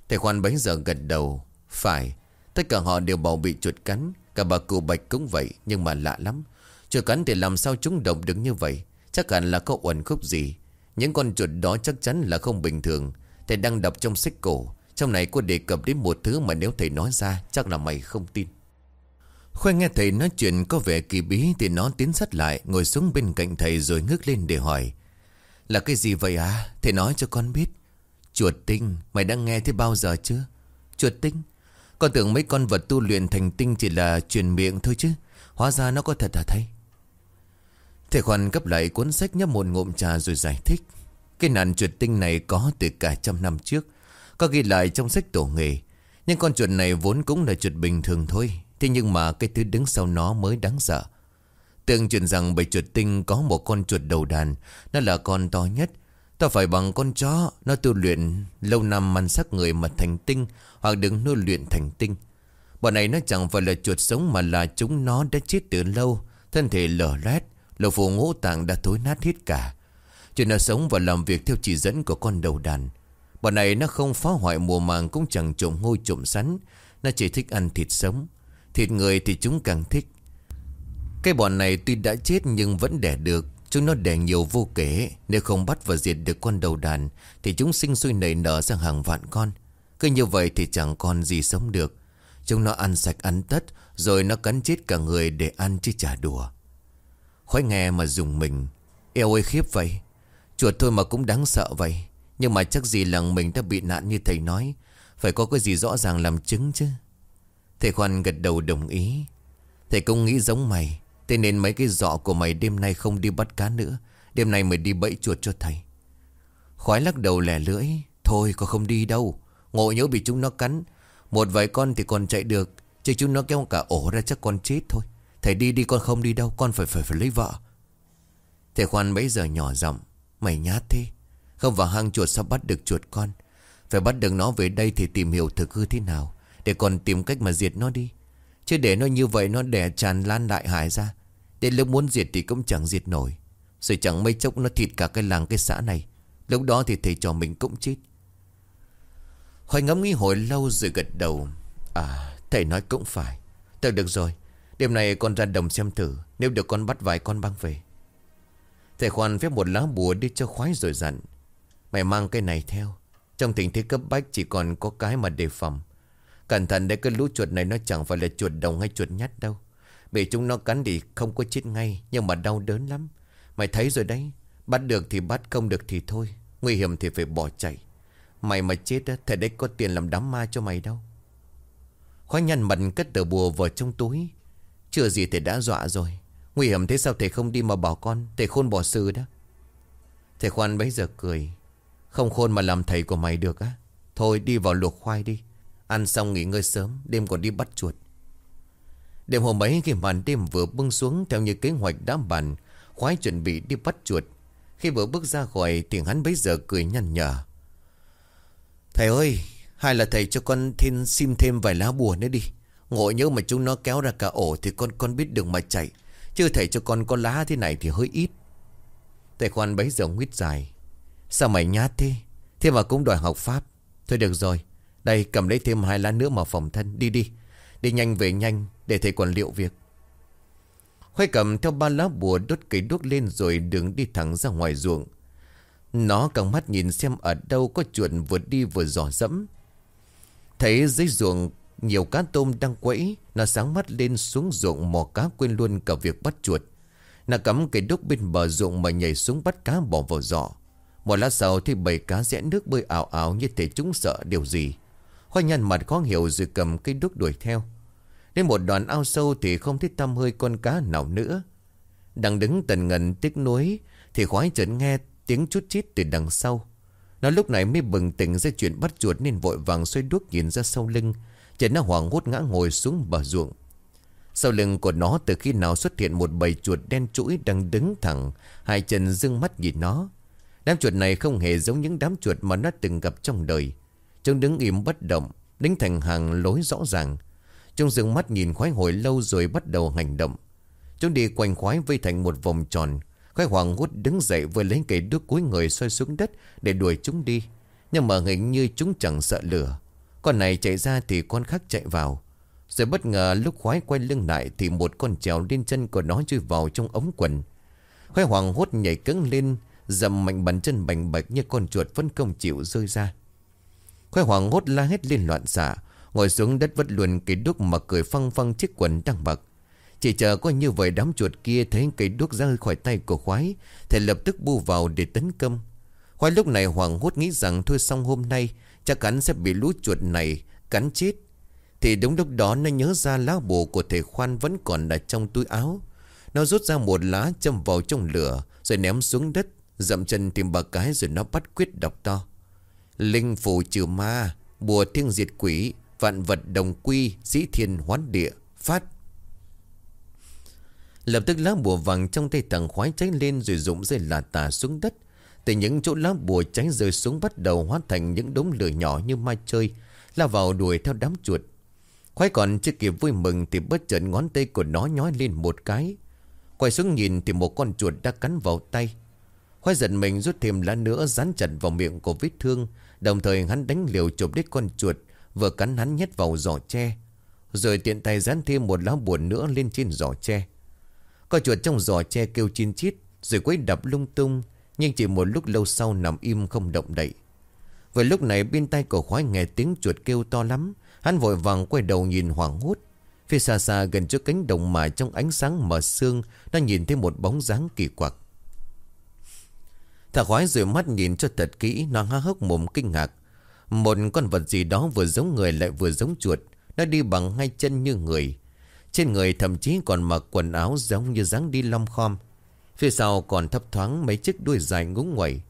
Thầy khoan bấy giờ gật đầu, Phải, Tất cả họ đều bảo bị chuột cắn, Cả bà cụ bạch cũng vậy, Nhưng mà lạ lắm Chuột cắn thì làm sao chúng động được như vậy Chắc hẳn là có uẩn khúc gì Những con chuột đó chắc chắn là không bình thường Thầy đang đọc trong sách cổ, Trong này có đề cập đến một thứ mà nếu thầy nói ra, Chắc là mày không tin Khoe nghe thầy nói chuyện có vẻ kỳ bí Thì nó tiến sát lại, Ngồi xuống bên cạnh thầy rồi ngước lên để hỏi. Là cái gì vậy à Thầy nói cho con biết. Chuột tinh, Mày đã nghe thấy bao giờ chưa? Chuột tinh, Con tưởng mấy con vật tu luyện thành tinh chỉ là truyền miệng thôi chứ. Hóa ra nó có thật hả thầy? Thầy khoan gấp lại cuốn sách nhấp một ngụm trà rồi giải thích. Cái nạn chuột tinh này có từ cả trăm năm trước, Có ghi lại trong sách tổ nghề. Nhưng con chuột này vốn cũng là chuột bình thường thôi. Thế nhưng mà cái thứ đứng sau nó mới đáng sợ. Tương truyền rằng bầy chuột tinh có một con chuột đầu đàn, Nó là con to nhất. Ta phải bằng con chó, Nó tu luyện lâu năm man sắc người mà thành tinh, Hoặc đứng nuôi luyện thành tinh. Bọn này nó chẳng phải là chuột sống Mà là chúng nó đã chết từ lâu. Thân thể lở lét Lầu phù ngũ tạng đã thối nát hết cả. Chuyện nó sống và làm việc theo chỉ dẫn của con đầu đàn. Bọn này nó không phá hoại mùa màng Cũng chẳng trộm ngôi trộm sắn. Nó chỉ thích ăn thịt sống. Thịt người thì chúng càng thích. Cái bọn này tuy đã chết nhưng vẫn đẻ được. Chúng nó đẻ nhiều vô kể. Nếu không bắt và diệt được con đầu đàn, Thì chúng sinh sôi nảy nở sang hàng vạn con. Cứ như vậy thì chẳng còn gì sống được. Chúng nó ăn sạch ăn tất, Rồi nó cắn chết cả người để ăn chứ chả đùa. Khói nghe mà dùng mình. Eo ơi, khiếp vậy. Chuột thôi mà cũng đáng sợ vậy. Nhưng mà chắc gì làng mình đã bị nạn như thầy nói. Phải có cái gì rõ ràng làm chứng chứ. Thầy khoan gật đầu đồng ý. Thầy cũng nghĩ giống mày, Thế nên mấy cái giọ của mày đêm nay không đi bắt cá nữa, Đêm nay mày đi bẫy chuột cho thầy. Khói lắc đầu lẻ lưỡi, Thôi có không đi đâu, Ngộ nhớ bị chúng nó cắn, Một vài con thì còn chạy được, Chứ chúng nó kéo cả ổ ra chắc con chết thôi. Thầy đi đi, con không đi đâu, Con phải phải phải lấy vợ. Thầy khoan bấy giờ nhỏ giọng, Mày nhát thế, Không vào hang chuột sao bắt được chuột con, Phải bắt được nó về đây thì tìm hiểu thực hư thế nào. Để còn tìm cách mà diệt nó đi. Chứ để nó như vậy, nó đẻ tràn lan đại hải ra. Đến lúc muốn diệt thì cũng chẳng diệt nổi. Rồi chẳng mấy chốc nó thịt cả cái làng, cái xã này. Lúc đó thì thầy trò mình cũng chết. Hoài ngẫm nghĩ hồi lâu rồi gật đầu. À thầy nói cũng phải. Thôi được rồi, Đêm nay con ra đồng xem thử. Nếu được con bắt vài con băng về. Thầy khoan phép một lá bùa đi cho khoái rồi dặn. Mày mang cái này theo. Trong tình thế cấp bách chỉ còn có cái mà đề phòng. Cẩn thận đấy, cái lũ chuột này nó chẳng phải là chuột đồng hay chuột nhắt đâu. Bị chúng nó cắn thì không có chết ngay, Nhưng mà đau đớn lắm. Mày thấy rồi đấy, Bắt được thì bắt, không được thì thôi. Nguy hiểm thì phải bỏ chạy. Mày mà chết thì Thầy đấy có tiền làm đám ma cho mày đâu. Khói nhăn mặt cất tờ bùa vào trong túi. Chưa gì thầy đã dọa rồi. Nguy hiểm thế sao thầy không đi mà bảo con? Thầy khôn bỏ sư đó. Thầy khoan bấy giờ cười. Không khôn mà làm thầy của mày được á. Thôi đi vào luộc khoai đi. Ăn xong nghỉ ngơi sớm, Đêm còn đi bắt chuột. Đêm hôm ấy, khi màn đêm vừa bưng xuống Theo như kế hoạch đã bàn, Khoái chuẩn bị đi bắt chuột, Khi vừa bước ra khỏi thì hắn bấy giờ cười nhăn nhở. Thầy ơi, Hay là thầy cho con thêm xin thêm vài lá bùa nữa đi. Ngộ nhớ mà chúng nó kéo ra cả ổ Thì con con biết đường mà chạy. Chứ thầy cho con có lá thế này thì hơi ít. Thầy khoan bấy giờ nguyết dài. Sao mày nhát thế? Thế mà cũng đòi học pháp. Thôi được rồi đây cầm lấy thêm hai lá nữa mà phòng thân Đi đi Đi nhanh về nhanh Để thầy còn liệu việc Khoai cầm theo ba lá bùa đốt cây đuốc lên rồi đường đi thẳng ra ngoài ruộng. Nó căng mắt nhìn xem ở đâu có chuột vừa đi vừa dò dẫm. Thấy dưới ruộng nhiều cá tôm đang quẫy, nó sáng mắt lên xuống ruộng mò cá quên luôn cả việc bắt chuột. Nó cắm cây đuốc bên bờ ruộng mà nhảy xuống bắt cá bỏ vào giỏ. Một lát sau thì bầy cá rẽ nước bơi ảo ảo như thể chúng sợ điều gì. Hoa nhăn mặt khó hiểu rồi cầm cây đuốc đuổi theo. Đến một đoạn ao sâu thì không thấy tăm hơi con cá nào nữa. Đang đứng tần ngần tiếc nuối thì khoái chợt nghe tiếng chút chít từ đằng sau. Nó lúc này mới bừng tỉnh ra chuyện bắt chuột nên vội vàng xoay đuốc nhìn ra sau lưng. Chợt nó hoảng hốt ngã ngồi xuống bờ ruộng. Sau lưng của nó từ khi nào xuất hiện một bầy chuột đen chuỗi đang đứng thẳng, hai chân dưng mắt nhìn nó. Đám chuột này không hề giống những đám chuột mà nó từng gặp trong đời. Chúng đứng im bất động, đứng thành hàng lối rõ ràng. Chúng dừng mắt nhìn khoái hồi lâu rồi bắt đầu hành động. Chúng đi quanh khoái vây thành một vòng tròn. Khoái hoàng hút đứng dậy vừa lấy cây đuốc cuối người xoay xuống đất để đuổi chúng đi. Nhưng mà hình như chúng chẳng sợ lửa. Con này chạy ra thì con khác chạy vào. Rồi bất ngờ lúc khoái quay lưng lại thì một con trèo lên chân của nó chui vào trong ống quần. Khoái hoàng hốt nhảy cứng lên, dầm mạnh bắn chân bành bạch như con chuột vẫn không chịu rơi ra. Khoái hoàng hốt la hết lên loạn xạ. Ngồi xuống đất vất luôn cây đuốc mà cười phăng phăng chiếc quần đang mặc Chỉ chờ có như vậy đám chuột kia thấy cây đuốc ra khỏi tay của khoái Thì lập tức bu vào để tấn công Khoái lúc này hoàng hốt nghĩ rằng thôi xong hôm nay chắc chắn sẽ bị lũ chuột này cắn chết. Thì đúng lúc đó nó nhớ ra lá bùa của thầy khoan vẫn còn ở trong túi áo. Nó rút ra một lá châm vào trong lửa rồi ném xuống đất, dậm chân tìm bà cái rồi nó bắt quyết đọc to. Linh phù trừ ma, bùa thiêng diệt quỷ, vạn vật đồng quy, dĩ thiên hoán địa, phát. Lập tức lá bùa vàng trong tay thằng khoái cháy lên rồi rụng rơi là tà xuống đất. Từ những chỗ lá bùa cháy rơi xuống bắt đầu hóa thành những đống lửa nhỏ như mai chơi, lao vào đuổi theo đám chuột. Khoái còn chưa kịp vui mừng thì bất chợt ngón tay của nó nhói lên một cái. Quay xuống nhìn thì một con chuột đã cắn vào tay. Khoái giận mình rút thêm lá nữa dán chặt vào miệng của vết thương. Đồng thời hắn đánh liều chụp đít con chuột, vừa cắn hắn nhét vào giỏ tre. Rồi tiện tay dán thêm một lá buồn nữa lên trên giỏ tre. Con chuột trong giỏ tre kêu chín chít, rồi quấy đập lung tung. Nhưng chỉ một lúc lâu sau nằm im không động đậy. Vừa lúc này bên tay của khoái nghe tiếng chuột kêu to lắm. Hắn vội vàng quay đầu nhìn hoảng hốt. Phía xa xa gần trước cánh đồng mà trong ánh sáng mờ sương, Đã nhìn thấy một bóng dáng kỳ quặc Thả khoái rồi mắt nhìn cho thật kỹ, Nó há hốc mồm kinh ngạc. Một con vật gì đó vừa giống người lại vừa giống chuột, Nó đi bằng hai chân như người. Trên người thậm chí còn mặc quần áo giống như dáng đi long khom. Phía sau còn thấp thoáng mấy chiếc đuôi dài ngúng nguẩy.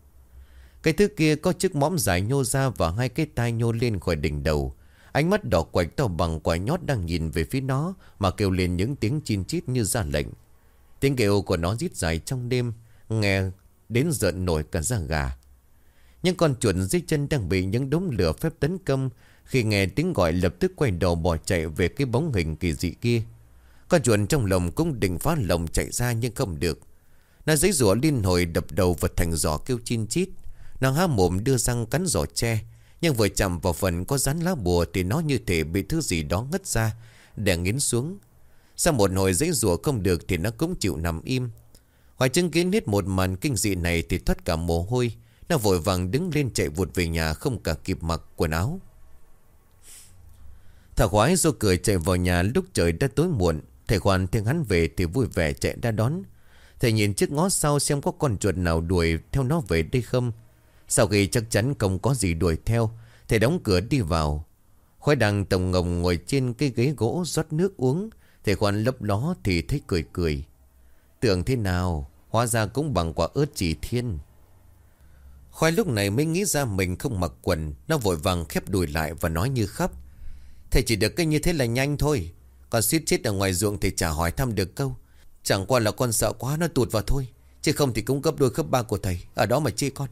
Cái thứ kia có chiếc mõm dài nhô ra và hai cái tai nhô lên khỏi đỉnh đầu. Ánh mắt đỏ quạch to bằng quả nhót đang nhìn về phía nó Mà kêu lên những tiếng chin chít như ra lệnh. Tiếng kêu của nó rít dài trong đêm, Nghe đến giận nổi cả da gà. Nhưng con chuột dưới chân đang bị những đống lửa phép tấn công, Khi nghe tiếng gọi lập tức quay đầu bỏ chạy về cái bóng hình kỳ dị kia. Con chuột trong lồng cũng định phá lồng chạy ra nhưng không được. Nó giấy rủa liên hồi đập đầu vật thành giỏ kêu chin chít. Nó há mồm đưa răng cắn giỏ tre, nhưng vừa chạm vào phần có rắn lá bùa Thì nó như thể bị thứ gì đó ngất ra Để nghiến xuống. Sau một hồi giấy rùa không được Thì nó cũng chịu nằm im. Hoài chứng kiến hết một màn kinh dị này Thì thoát cả mồ hôi. Nó vội vàng đứng lên chạy vụt về nhà Không cả kịp mặc quần áo. Thầy khoái do cười chạy vào nhà lúc trời đã tối muộn. Thầy khoan thấy hắn về thì vui vẻ chạy ra đón. Thầy nhìn chiếc ngó sau xem có con chuột nào đuổi theo nó về đây không. Sau khi chắc chắn không có gì đuổi theo, Thầy đóng cửa đi vào. Khoai đang tổng ngồng ngồi trên cái ghế gỗ rót nước uống. Thầy khoan lấp ló thì thấy cười cười. Tưởng thế nào, Hóa ra cũng bằng quả ớt chỉ thiên. Khoai lúc này mới nghĩ ra mình không mặc quần, Nó vội vàng khép đùi lại và nói như khắp Thầy chỉ được cái như thế là nhanh thôi, Còn suýt chết ở ngoài ruộng thì chả hỏi thăm được câu. Chẳng qua là con sợ quá nó tụt vào thôi, Chứ không thì cũng gấp đôi khớp ba của thầy, Ở đó mà chê con.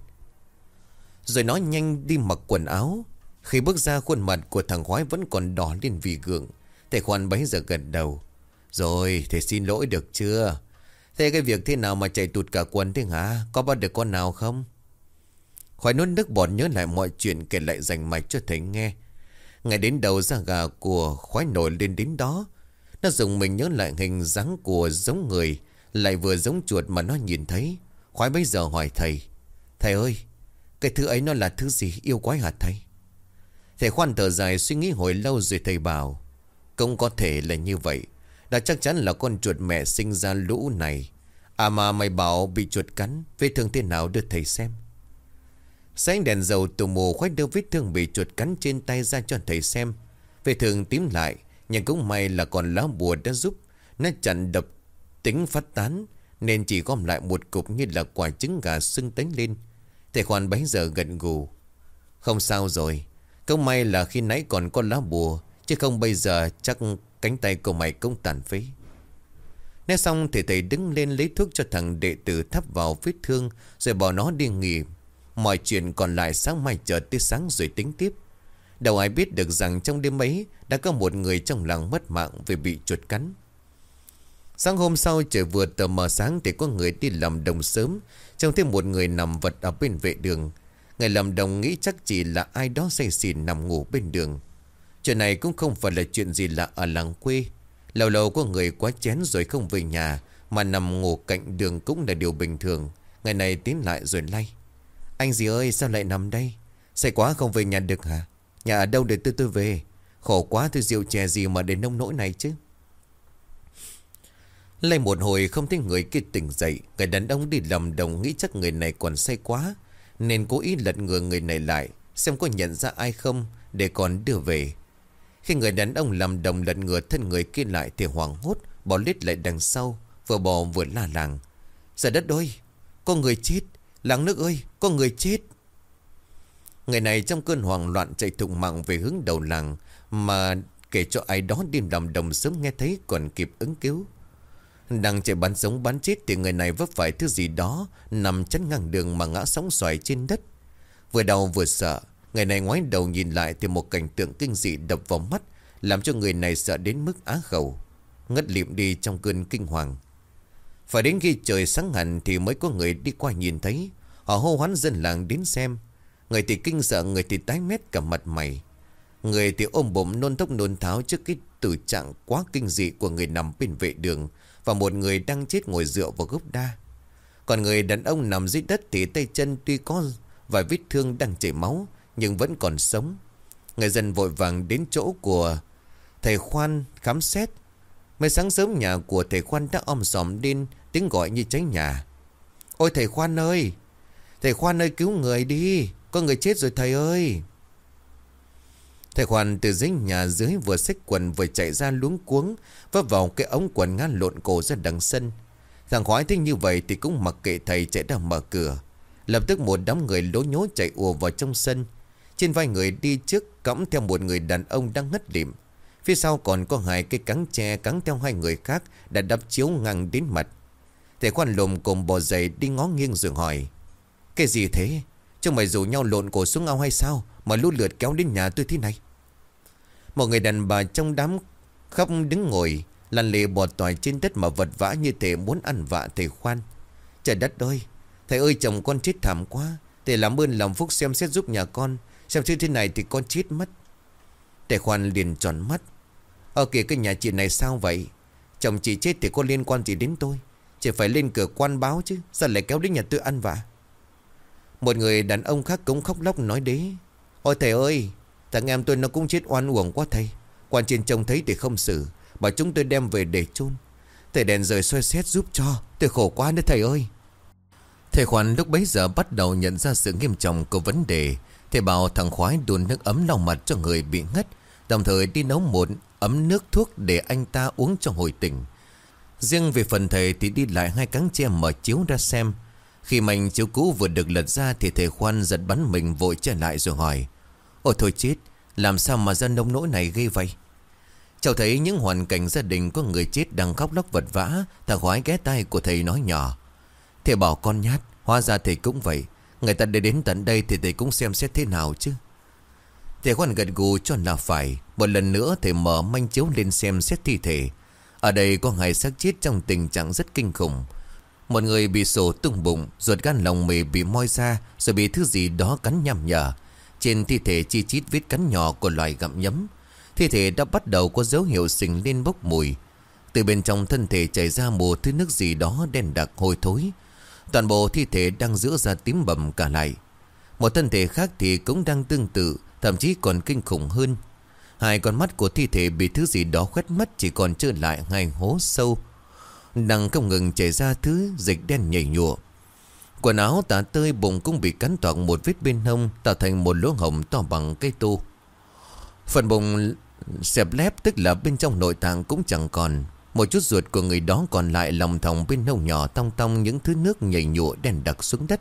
Rồi nó nhanh đi mặc quần áo. Khi bước ra khuôn mặt của thằng khoái vẫn còn đỏ lên vì gượng. Thầy khoan bấy giờ gần đầu. Rồi, thầy xin lỗi được chưa? Thế cái việc thế nào mà chạy tụt cả quần thế hả? Có bắt được con nào không? Khoái nuốt nước bọt nhớ lại mọi chuyện kể lại dành mạch cho thầy nghe. Ngày đến đầu da gà của khoái nổi lên đến đó. Nó dùng mình nhớ lại hình dáng của giống người, Lại vừa giống chuột mà nó nhìn thấy. Khoái bây giờ hỏi thầy Thầy ơi, cái thứ ấy nó là thứ gì? Yêu quái hả thầy? Thầy khoan thở dài suy nghĩ hồi lâu rồi thầy bảo, Cũng có thể là như vậy. Đã chắc chắn là con chuột mẹ sinh ra lũ này. À mà mày bảo bị chuột cắn, Vết thương thế nào đưa thầy xem? Sáng đèn dầu tù mù khoách đưa vết thương bị chuột cắn trên tay ra cho thầy xem. Vết thương tím lại, Nhưng cũng may là còn lá bùa đã giúp. Nó chặn đập, tính phát tán, Nên chỉ gom lại một cục như là quả trứng gà sưng tánh lên. Thầy khoan bấy giờ gần gù. Không sao rồi. Không may là khi nãy còn có lá bùa, Chứ không bây giờ chắc cánh tay của mày cũng tàn phế. Nói xong thì thầy đứng lên lấy thuốc cho thằng đệ tử thắp vào vết thương, Rồi bỏ nó đi nghỉ. Mọi chuyện còn lại sáng mai chờ tới sáng rồi tính tiếp. Đâu ai biết được rằng trong đêm ấy Đã có một người trong làng mất mạng vì bị chuột cắn. Sáng hôm sau trời vừa tờ mờ sáng Thì có người đi làm đồng sớm, Trông thấy một người nằm vật ở bên vệ đường. Người làm đồng nghĩ chắc chỉ là ai đó say xỉn nằm ngủ bên đường. Chuyện này cũng không phải là chuyện gì lạ ở làng quê. Lâu lâu có người quá chén rồi không về nhà, Mà nằm ngủ cạnh đường cũng là điều bình thường. Ngày này tiến lại rồi lay. Anh gì ơi, sao lại nằm đây? Say quá không về nhà được hả? Nhà ở đâu để tôi tôi về? Khổ quá, tôi rượu chè gì mà đến nông nỗi này chứ? Lay một hồi không thấy người kia tỉnh dậy. Người đàn ông đi lầm đồng nghĩ chắc người này còn say quá, Nên cố ý lật ngừa người này lại, Xem có nhận ra ai không, Để còn đưa về. Khi người đàn ông làm đồng lật ngừa thân người kia lại Thì hoảng hốt, Bỏ lít lại đằng sau, Vừa bò vừa la làng. Giờ đất ơi, Có người chết. Làng nước ơi, Có người chết. Người này trong cơn hoảng loạn chạy thụng mạng về hướng đầu làng, Mà kể cho ai đó đi làm đồng sớm nghe thấy còn kịp ứng cứu. Đang chạy bắn sống bắn chết thì người này vấp phải thứ gì đó Nằm chắn ngang đường mà ngã sóng xoài trên đất. Vừa đau vừa sợ Người này ngoái đầu nhìn lại thì một cảnh tượng kinh dị đập vào mắt, Làm cho người này sợ đến mức á khẩu, Ngất liệm đi trong cơn kinh hoàng. Phải đến khi trời sáng hẳn thì mới có người đi qua nhìn thấy. Họ hô hoán dân làng đến xem. Người thì kinh sợ, Người thì tái mét cả mặt mày. Người thì ôm bụng nôn thốc nôn tháo Trước cái tử trạng quá kinh dị Của người nằm bên vệ đường Và một người đang chết ngồi dựa vào gốc đa. Còn người đàn ông nằm dưới đất Thì tay chân tuy có vài vết thương đang chảy máu nhưng vẫn còn sống. Người dân vội vàng đến chỗ của Thầy Khoan khám xét. Mới sáng sớm nhà của thầy Khoan đã om sòm lên Tiếng gọi như cháy nhà. Ôi thầy Khoan ơi! Thầy Khoan ơi, cứu người đi! Có người chết rồi thầy ơi! Thầy Khoan từ dưới nhà dưới vừa xách quần vừa chạy ra luống cuống, Vấp vào cái ống quần ngăn lộn cổ ra đằng sân. Thằng khoái thích như vậy thì cũng mặc kệ thầy chạy ra mở cửa. Lập tức một đám người lố nhố chạy ùa vào trong sân. Trên vai người đi trước cõng theo một người đàn ông đang ngất lịm. Phía sau còn có hai cây cắn tre cắn theo hai người khác Đã đắp chiếu ngang đến mặt. Thầy khoan lùm cùng bò dậy đi ngó nghiêng rồi hỏi, Cái gì thế? Chúng mày rủ nhau lộn cổ xuống ao hay sao Mà lút lượt kéo đến nhà tôi thế này? Một người đàn bà trong đám khóc đứng ngồi, Lăn lề bò tỏi trên đất mà vật vã như thể muốn ăn vạ thầy khoan. Trời đất ơi, Thầy ơi, chồng con chết thảm quá, Thầy làm ơn làm phúc xem xét giúp nhà con Xem chứ thế này thì con chết mất. Thầy khoan liền tròn mắt. Ở kìa, cái nhà chị này sao vậy? Chồng chị chết thì có liên quan gì đến tôi? Chỉ phải lên cửa quan báo chứ, Sao lại kéo đến nhà tôi ăn vạ? Một người đàn ông khác cũng khóc lóc nói đế. Ôi thầy ơi, Thằng em tôi nó cũng chết oan uổng quá thầy. Quan trên trông thấy thì không xử Mà chúng tôi đem về để chôn. Thầy đèn rời soi xét giúp cho, Tôi khổ quá nữa thầy ơi. Thầy khoan lúc bấy giờ bắt đầu nhận ra sự nghiêm trọng của vấn đề. Thầy bảo thằng khoái đun nước ấm lau mặt cho người bị ngất, Đồng thời đi nấu một ấm nước thuốc để anh ta uống cho hồi tỉnh. Riêng về phần thầy thì đi lại hai cắn tre mở chiếu ra xem. Khi mảnh chiếu cũ vừa được lật ra Thì thầy khoan giật bắn mình vội trở lại rồi hỏi, Ôi thôi chết, Làm sao mà dân nông nỗi này ghê vậy? Cháu thấy những hoàn cảnh gia đình có người chết đang khóc lóc vật vã, Thằng khoái ghé tay của thầy nói nhỏ, Thầy bảo con nhát, Hóa ra thầy cũng vậy. Người ta để đến tận đây thì thầy cũng xem xét thế nào chứ. Thầy khoan gật gù cho là phải. Một lần nữa thầy mở manh chiếu lên xem xét thi thể. Ở đây có hai xác chết trong tình trạng rất kinh khủng. Một người bị sổ tung bụng, Ruột gan lòng mề bị moi ra, Rồi bị thứ gì đó cắn nhằm nhở. Trên thi thể chi chít vết cắn nhỏ của loài gặm nhấm. Thi thể đã bắt đầu có dấu hiệu sình lên bốc mùi. Từ bên trong thân thể chảy ra một thứ nước gì đó đen đặc hôi thối. Toàn bộ thi thể đang giữa ra tím bầm cả lại. Một thân thể khác thì cũng đang tương tự, Thậm chí còn kinh khủng hơn. Hai con mắt của thi thể bị thứ gì đó khuét mất Chỉ còn trơ lại ngay hố sâu. Đang không ngừng chảy ra thứ dịch đen nhảy nhụa. Quần áo tả tơi bụng cũng bị cắn toạc một vết bên hông, Tạo thành một lỗ hồng to bằng cây tu Phần bụng xẹp lép tức là bên trong nội tạng cũng chẳng còn. Một chút ruột của người đó còn lại lòng thòng bên hông nhỏ tong tong những thứ nước nhảy nhụa đen đặc xuống đất.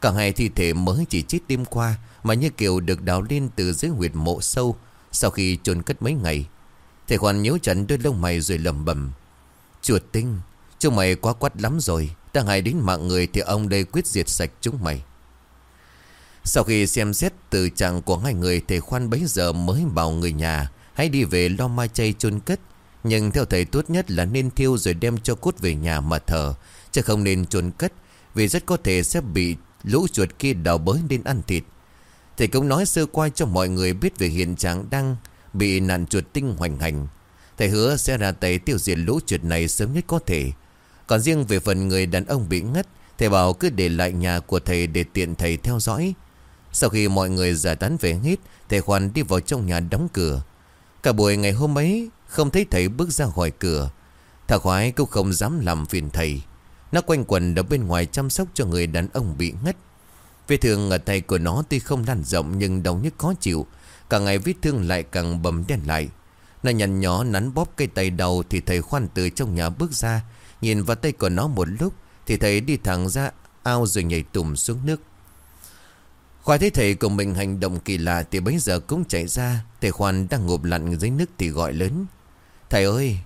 Cả hai thi thể mới chỉ chết đêm qua Mà như kiểu được đào lên từ dưới huyệt mộ sâu Sau khi chôn cất mấy ngày. Thầy khoan nhíu chắn đôi lông mày rồi lầm bầm Chuột tinh Chúng mày quá quắt lắm rồi, Ta hại đến mạng người thì ông đây quyết diệt sạch chúng mày. Sau khi xem xét từ trạng của hai người, Thầy khoan bấy giờ mới bảo người nhà Hãy đi về lo mai chay chôn cất. Nhưng theo thầy tốt nhất là nên thiêu rồi đem cho cốt về nhà mà thờ, Chứ không nên chôn cất, Vì rất có thể sẽ bị lũ chuột kia đào bới đến ăn thịt. Thầy cũng nói sơ qua cho mọi người biết về hiện trạng đang bị nạn chuột tinh hoành hành. Thầy hứa sẽ ra tay tiêu diệt lũ chuột này sớm nhất có thể. Còn riêng về phần người đàn ông bị ngất, Thầy bảo cứ để lại nhà của thầy để tiện thầy theo dõi. Sau khi mọi người giải tán về hết, Thầy khoan đi vào trong nhà đóng cửa. Cả buổi ngày hôm ấy không thấy thầy bước ra khỏi cửa. Thằng khoái cũng không dám làm phiền thầy. Nó quanh quần ở bên ngoài chăm sóc cho người đàn ông bị ngất. Vết thương ở tay của nó tuy không lan rộng nhưng đau nhức khó chịu. Cả ngày vết thương lại càng bầm đen lại. Nó nhằn nhó nắn bóp cây tay đầu Thì thầy khoan từ trong nhà bước ra. Nhìn vào tay của nó một lúc Thì thầy đi thẳng ra ao rồi nhảy tùm xuống nước. Khoa thấy thầy của mình hành động kỳ lạ Thì bấy giờ cũng chạy ra. Thầy khoan đang ngộp lặn dưới nước thì gọi lớn. Thầy ơi,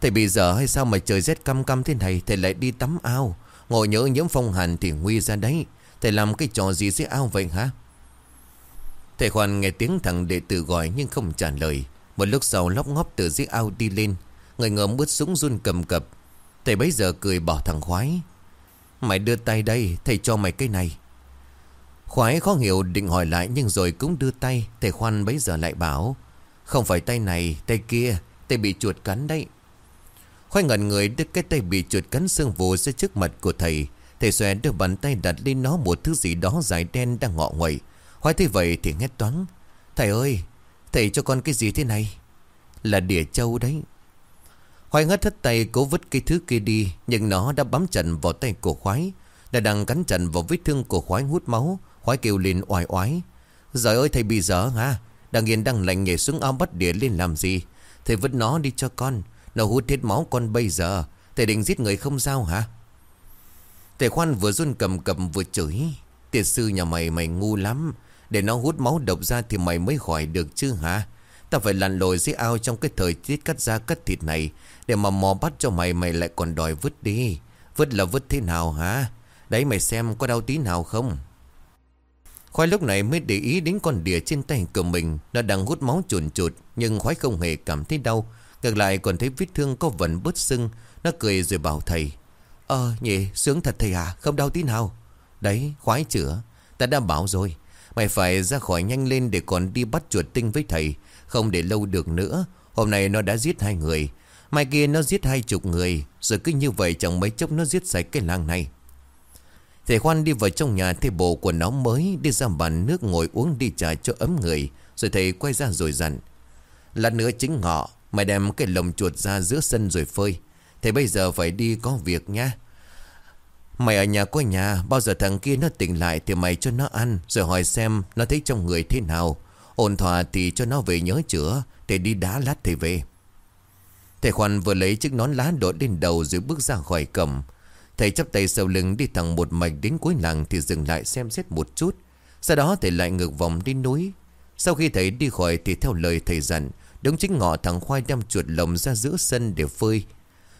Thầy bị giờ hay sao mà trời rét căm căm thế này? Thầy lại đi tắm ao. Ngồi nhớ nhiễm phong hàn thì nguy ra đấy. Thầy làm cái trò gì dưới ao vậy hả? Thầy khoan nghe tiếng thằng đệ tử gọi nhưng không trả lời. Một lúc sau lóc ngóp từ dưới ao đi lên. Người ngợm bứt súng run cầm cập. Thầy bấy giờ cười bỏ thằng khoái, Mày đưa tay đây, Thầy cho mày cái này. Khoái khó hiểu định hỏi lại Nhưng rồi cũng đưa tay. Thầy khoan bấy giờ lại bảo, Không phải tay này, tay kia. Tay bị chuột cắn đấy. Khoái ngẩn người đưa cái tay bị chuột cắn xương vù ra trước mặt của thầy. Thầy xòe đưa bàn tay đặt lên nó một thứ gì đó dài đen đang ngọ nguậy. Khoái thấy vậy thì nghe toán, Thầy ơi, Thầy cho con cái gì thế này? Là đỉa châu đấy. Khoái ngất hết tay cố vứt cái thứ kia đi, Nhưng nó đã bám chặt vào tay của khoái. Đã đang cắn chặt vào vết thương của khoái hút máu, Khoái kêu lên oai oái, Giời ơi, thầy bị dở hả? Đang yên đang lạnh nhảy xuống ao bắt đĩa lên làm gì? Thầy vứt nó đi cho con. Nó hút hết máu con bây giờ. Thầy định giết người không sao hả? Thầy khoan vừa run cầm cầm vừa chửi. Tiệt sư nhà mày mày ngu lắm. Để nó hút máu độc ra thì mày mới khỏi được chứ hả? Ta phải lặn lội dưới ao trong cái thời tiết cắt da cắt thịt này. Để mà mò bắt cho mày mày lại còn đòi vứt đi. Vứt là vứt thế nào hả? Đấy, mày xem có đau tí nào không? Khoai lúc này mới để ý đến con đỉa trên tay của mình. Nó đang hút máu chuồn chuột, Nhưng khoái không hề cảm thấy đau. Ngược lại còn thấy vết thương có vần bớt sưng. Nó cười rồi bảo thầy Ờ nhỉ, sướng thật thầy à Không đau tí nào. Đấy, khoái chữa. Ta đã bảo rồi. Mày phải ra khỏi nhanh lên để còn đi bắt chuột tinh với thầy. Không để lâu được nữa. Hôm nay nó đã giết hai người. Mai kia nó giết hai chục người. Rồi cứ như vậy chẳng mấy chốc nó giết sạch cái làng này. Thầy Khoan đi vào trong nhà thay bộ quần áo mới, Đi ra bàn nước ngồi uống đi trà cho ấm người, Rồi thầy quay ra rồi dặn. Lát nữa chính ngọ, Mày đem cái lồng chuột ra giữa sân rồi phơi. Thầy bây giờ phải đi có việc nha Mày ở nhà có nhà, Bao giờ thằng kia nó tỉnh lại Thì mày cho nó ăn, Rồi hỏi xem nó thấy trong người thế nào. Ổn thỏa thì cho nó về nhớ chữa Thầy đi đá lát thì về. Thầy Khoan vừa lấy chiếc nón lá đội lên đầu Rồi bước ra khỏi cổng. Thầy chắp tay sau lưng đi thẳng một mạch đến cuối làng Thì dừng lại xem xét một chút. Sau đó thầy lại ngược vòng đi núi. Sau khi thầy đi khỏi thì theo lời thầy dặn Đúng chính ngọ thằng Khoai đem chuột lồng ra giữa sân để phơi.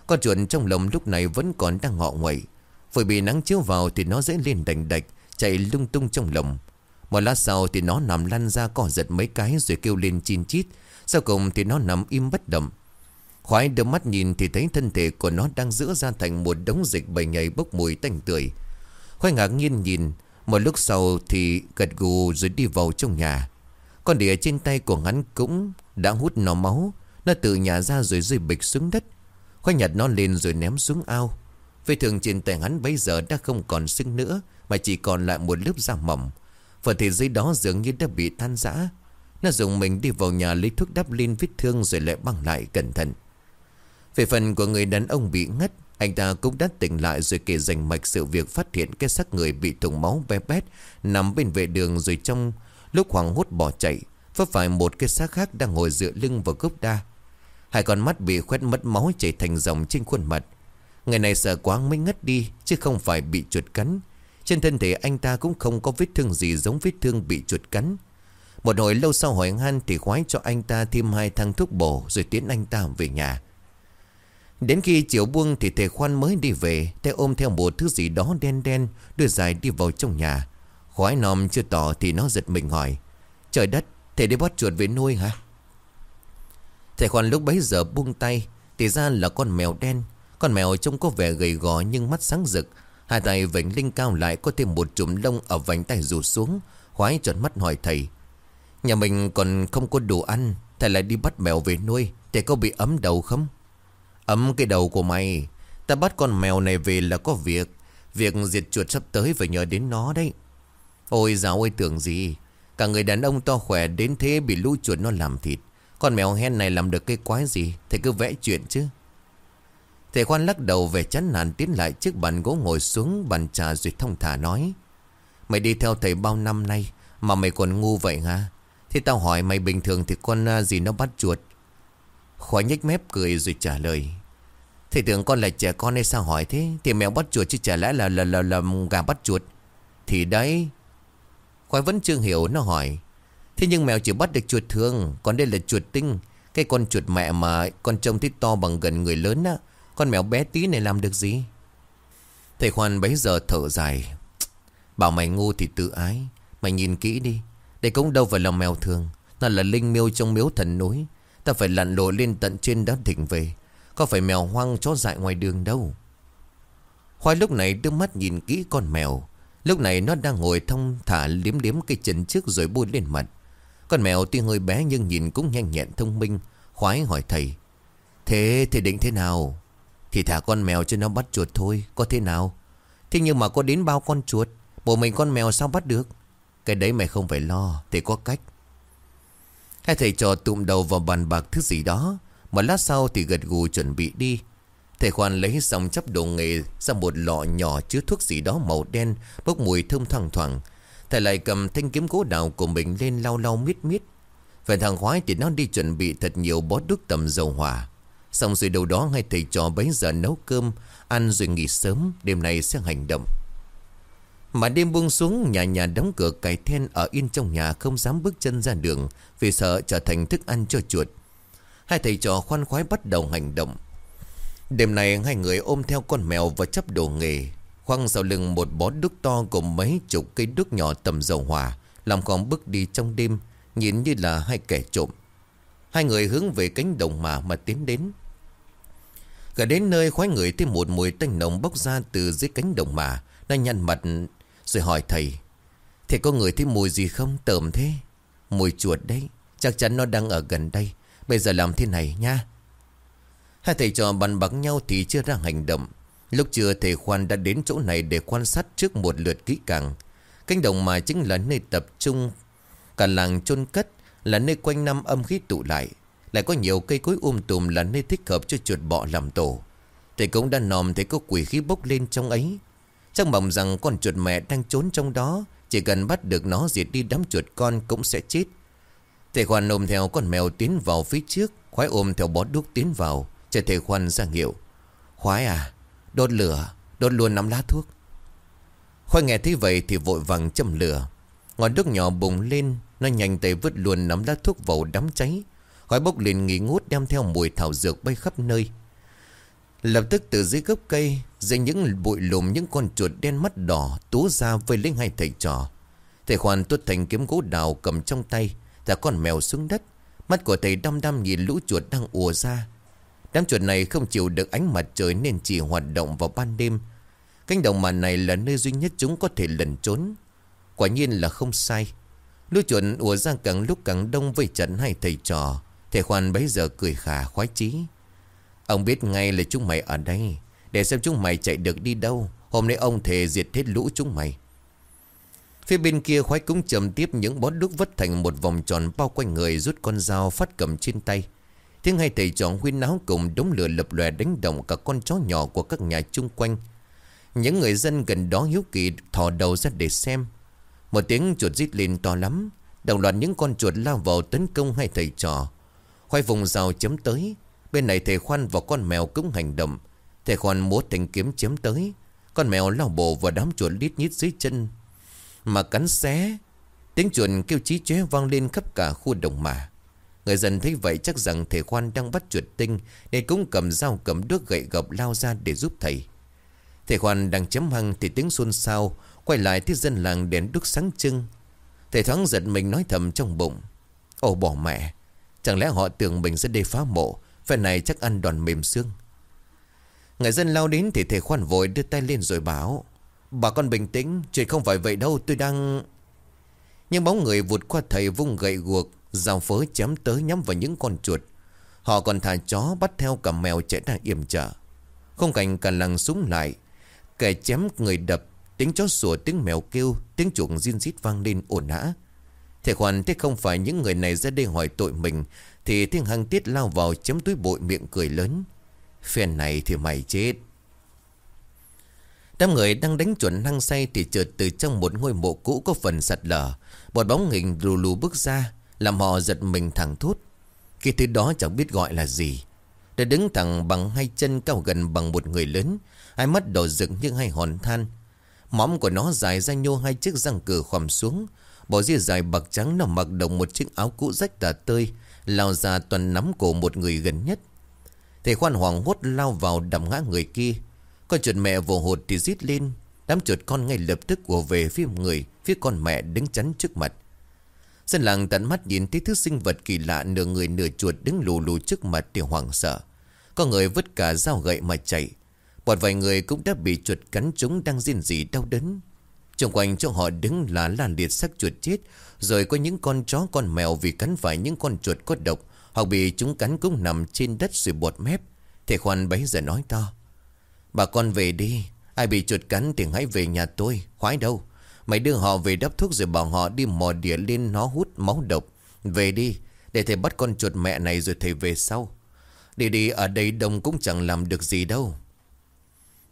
Con chuột trong lồng lúc này vẫn còn đang ngọ nguậy. Phơi bị nắng chiếu vào thì nó dễ lên đành đạch, Chạy lung tung trong lồng. Một lát sau thì nó nằm lăn ra cỏ giật mấy cái rồi kêu lên chin chít. Sau cùng thì nó nằm im bất động. Khoái đưa mắt nhìn thì thấy thân thể của nó đang giữa ra thành một đống dịch bầy nhảy bốc mùi tanh tưởi. Khoái ngạc nhiên nhìn, một lúc sau thì gật gù rồi đi vào trong nhà. Con đĩa trên tay của hắn cũng đã hút nó máu, nó từ nhà ra rồi rơi bịch xuống đất. Khoái nhặt nó lên rồi ném xuống ao. Vết thương trên tay hắn bây giờ đã không còn sưng nữa, mà chỉ còn lại một lớp da mỏng. Phần thịt dưới đó dường như đã bị tan rã. Nó dùng mình đi vào nhà lấy thuốc đắp lên vết thương rồi lại băng lại cẩn thận. Về phần của người đàn ông bị ngất, Anh ta cũng đã tỉnh lại rồi kể dành mạch sự việc phát hiện cái xác người bị thùng máu bé bét Nằm bên vệ đường rồi trong lúc hoảng hốt bỏ chạy, Vấp phải một cái xác khác đang ngồi dựa lưng vào gốc đa. Hai con mắt bị khoét mất máu chảy thành dòng trên khuôn mặt. Người này sợ quá mới ngất đi, Chứ không phải bị chuột cắn. Trên thân thể anh ta cũng không có vết thương gì giống vết thương bị chuột cắn. Một hồi lâu sau hỏi han thì khoái cho anh ta thêm hai thang thuốc bổ Rồi tiến anh ta về nhà. Đến khi chiều buông thì thầy khoan mới đi về, thầy ôm theo một thứ gì đó đen đen, Đưa dài đi vào trong nhà. Khói nòm chưa tỏ thì nó giật mình hỏi, Trời đất, Thầy đi bắt chuột về nuôi hả? Thầy khoan lúc bấy giờ buông tay, Thì ra là con mèo đen. Con mèo trông có vẻ gầy gò nhưng mắt sáng rực. Hai tay vảnh linh cao lại Có thêm một chùm lông ở vành tay rụt xuống. Khoái tròn mắt hỏi thầy, Nhà mình còn không có đồ ăn, Thầy lại đi bắt mèo về nuôi, Thầy có bị ấm đầu không? Ấm cái đầu của mày. Ta bắt con mèo này về là có việc. Việc diệt chuột sắp tới phải nhờ đến nó đấy. Ôi giáo ơi, tưởng gì? Cả người đàn ông to khỏe đến thế bị lũ chuột nó làm thịt. Con mèo hen này làm được cái quái gì? Thầy cứ vẽ chuyện chứ. Thầy khoan lắc đầu về chán nản tiến lại chiếc bàn gỗ ngồi xuống bàn trà duyệt thông thả nói. Mày đi theo thầy bao năm nay Mà mày còn ngu vậy hả? Thế tao hỏi mày bình thường thì con à, gì nó bắt chuột? Khói nhếch mép cười rồi trả lời. Thầy tưởng con là trẻ con hay sao hỏi thế? Thì mèo bắt chuột chứ chả lẽ là là, là, là, gà bắt chuột. Thì đấy. Khói vẫn chưa hiểu nó hỏi. Thế nhưng mèo chỉ bắt được chuột thường Còn đây là chuột tinh. Cái con chuột mẹ mà con trông thích to bằng gần người lớn á. Con mèo bé tí này làm được gì? Thầy Khoan bấy giờ thở dài. Bảo mày ngu thì tự ái. Mày nhìn kỹ đi. Đây cũng đâu phải là mèo thường. Nó là linh miêu trong miếu thần núi. Ta phải lặn lộ lên tận trên đá thỉnh về Có phải mèo hoang chó dại ngoài đường đâu? Khoai lúc này đưa mắt nhìn kỹ con mèo. Lúc này nó đang ngồi thông thả liếm liếm cây chân trước rồi bôi lên mặt. Con mèo tuy hơi bé nhưng nhìn cũng nhanh nhẹn thông minh, Khoái hỏi thầy. Thế thì định thế nào? Thì thả con mèo cho nó bắt chuột thôi, Có thế nào? Thế nhưng mà có đến bao con chuột, Bộ mình con mèo sao bắt được? Cái đấy mày không phải lo Thì có cách. Hai thầy trò tụm đầu vào bàn bạc thứ gì đó Một lát sau thì gật gù chuẩn bị đi. Thầy khoan lấy xong chắp đồ nghề ra một lọ nhỏ chứa thuốc gì đó màu đen, Bốc mùi thơm thoảng thoảng. Thầy lại cầm thanh kiếm gỗ đào của mình lên lau lau miết miết. Về thằng khoái thì nó đi chuẩn bị thật nhiều bó đúc tầm dầu hỏa. Xong rồi đầu đó hai thầy trò bấy giờ nấu cơm, Ăn rồi nghỉ sớm, Đêm nay sẽ hành động. Mà đêm buông xuống, nhà nhà đóng cửa cài then Ở yên trong nhà, không dám bước chân ra đường, Vì sợ trở thành thức ăn cho chuột. Hai thầy trò khoan khoái bắt đầu hành động. Đêm này hai người ôm theo con mèo và chấp đồ nghề Khoang sau lưng một bó đúc to cùng mấy chục cây đúc nhỏ tầm dầu hỏa, Làm con bước đi trong đêm, Nhìn như là hai kẻ trộm. Hai người hướng về cánh đồng mà mà tiến đến. Gần đến nơi, khoái người thêm một mùi tanh nồng bốc ra từ dưới cánh đồng mà, Nó nhăn mặt rồi hỏi thầy Thầy có người thấy mùi gì không? Tởm thế. Mùi chuột đấy, Chắc chắn nó đang ở gần đây. Bây giờ làm thế này nha. Hai thầy trò bàn bạc nhau thì chưa ra hành động. Lúc trưa, thầy khoan đã đến chỗ này để quan sát trước một lượt kỹ càng. Cánh đồng mà chính là nơi tập trung, Cả làng chôn cất, là nơi quanh năm âm khí tụ lại. Lại có nhiều cây cối um tùm là nơi thích hợp cho chuột bọ làm tổ. Thầy cũng đã nòm thấy có quỷ khí bốc lên trong ấy. Chắc mong rằng con chuột mẹ đang trốn trong đó, Chỉ cần bắt được nó diệt đi đám chuột con cũng sẽ chết. Thầy khoan ôm theo con mèo tiến vào phía trước, Khoái ôm theo bó đuốc tiến vào. Chờ thầy khoan ra hiệu, Khoái à Đốt lửa, Đốt luôn nắm lá thuốc. Khoai nghe thấy vậy thì vội vàng châm lửa. Ngọn đuốc nhỏ bùng lên, Nó nhanh tay vứt luôn nắm lá thuốc vào đám cháy. Khói bốc lên nghỉ ngút đem theo mùi thảo dược bay khắp nơi. Lập tức từ dưới gốc cây Dây những bụi lùm những con chuột đen mắt đỏ Tú ra vây lấy hai thầy trò Thầy khoan tuốt thành kiếm gỗ đào cầm trong tay, Thả con mèo xuống đất Mắt của thầy đăm đăm nhìn lũ chuột đang ùa ra Đám chuột này không chịu được ánh mặt trời nên chỉ hoạt động vào ban đêm. Cánh đồng màn này là nơi duy nhất chúng có thể lẩn trốn. Quả nhiên là không sai. Lũ chuột ùa ra càng lúc càng đông với trận hai thầy trò. Thầy khoan bấy giờ cười khà khoái chí. Ông biết ngay là chúng mày ở đây. Để xem chúng mày chạy được đi đâu. Hôm nay ông thề diệt hết lũ chúng mày. Phía bên kia khoái cúng chầm tiếp những bó đúc vất thành một vòng tròn bao quanh người rút con dao phát cầm trên tay. Tiếng hai thầy trò huyên náo cùng đống lửa lập lòe đánh động cả con chó nhỏ của các nhà chung quanh. Những người dân gần đó hiếu kỳ thò đầu ra để xem. Một tiếng chuột rít lên to lắm. Đồng loạt những con chuột lao vào tấn công hai thầy trò. Khoai vùng rào chấm tới. Bên này thầy khoan và con mèo cũng hành động. Thầy khoan múa thanh kiếm chém tới. Con mèo lao bộ vào đám chuột lít nhít dưới chân. Mà cắn xé. Tiếng chuột kêu chí chóe vang lên khắp cả khu đồng mà. Người dân thấy vậy chắc rằng thầy khoan đang bắt chuột tinh, Nên cũng cầm dao cầm đuốc gậy gộc lao ra để giúp thầy Thầy khoan đang chấm hăng thì tiếng xôn xao, Quay lại thấy dân làng đèn đuốc sáng trưng Thầy thoáng giật mình nói thầm trong bụng Ồ, bỏ mẹ, Chẳng lẽ họ tưởng mình sẽ đi phá mộ Phần này chắc ăn đòn mềm xương. Người dân lao đến thì thầy khoan vội đưa tay lên rồi bảo, Bà con bình tĩnh, Chuyện không phải vậy đâu, tôi đang Nhưng bóng người vụt qua thầy vung gậy guộc Rào phớ chém tới nhắm vào những con chuột. Họ còn thả chó bắt theo cả mèo chạy ra yểm trở Không cảnh cả làng súng lại, Kẻ chém người đập, Tiếng chó sủa, tiếng mèo kêu, Tiếng chuột riêng rít vang lên ồn ã Thầy khoan, thế không phải những người này ra đây hỏi tội mình thì thiên hăng tiết lao vào chấm túi bội miệng cười lớn. Phen này thì mày chết. Đám người đang đánh chuẩn hăng say Thì trượt từ trong một ngôi mộ cũ có phần sạt lở. Một bóng hình lù lù bước ra, Làm họ giật mình thẳng thốt. Khi thứ đó chẳng biết gọi là gì. Đã đứng thẳng bằng hai chân, cao gần bằng một người lớn. Hai mắt đỏ rực như hai hòn than. Móng của nó dài ra nhô hai chiếc răng cửa khoằm xuống. Bỏ ria dài bạc trắng nó mặc đồng một chiếc áo cũ rách tả tơi. Lao ra toàn nắm cổ một người gần nhất. Thầy khoan hoàng hốt lao vào đầm ngã người kia. Con chuột mẹ vồ hột thì rít lên. Đám chuột con ngay lập tức của về phía người, Phía con mẹ đứng chắn trước mặt. Dân làng tận mắt nhìn thấy thứ sinh vật kỳ lạ Nửa người nửa chuột đứng lù lù trước mặt thì hoảng sợ. Có người vứt cả dao gậy mà chạy. Bọn vài người cũng đã bị chuột cắn chúng đang riêng gì đau đớn. Trong quanh chỗ họ đứng là làn liệt xác chuột chết rồi có những con chó, con mèo vì cắn phải những con chuột có độc Hoặc bị chúng cắn cũng nằm trên đất rồi bột mép. Thầy khoan bấy giờ nói to, Bà con về đi, Ai bị chuột cắn thì hãy về nhà tôi, Khoái đâu. Mày đưa họ về đắp thuốc rồi bảo họ đi mò đĩa lên nó hút máu độc. Về đi, Để thầy bắt con chuột mẹ này rồi thầy về sau. Đi đi, ở đây đông cũng chẳng làm được gì đâu.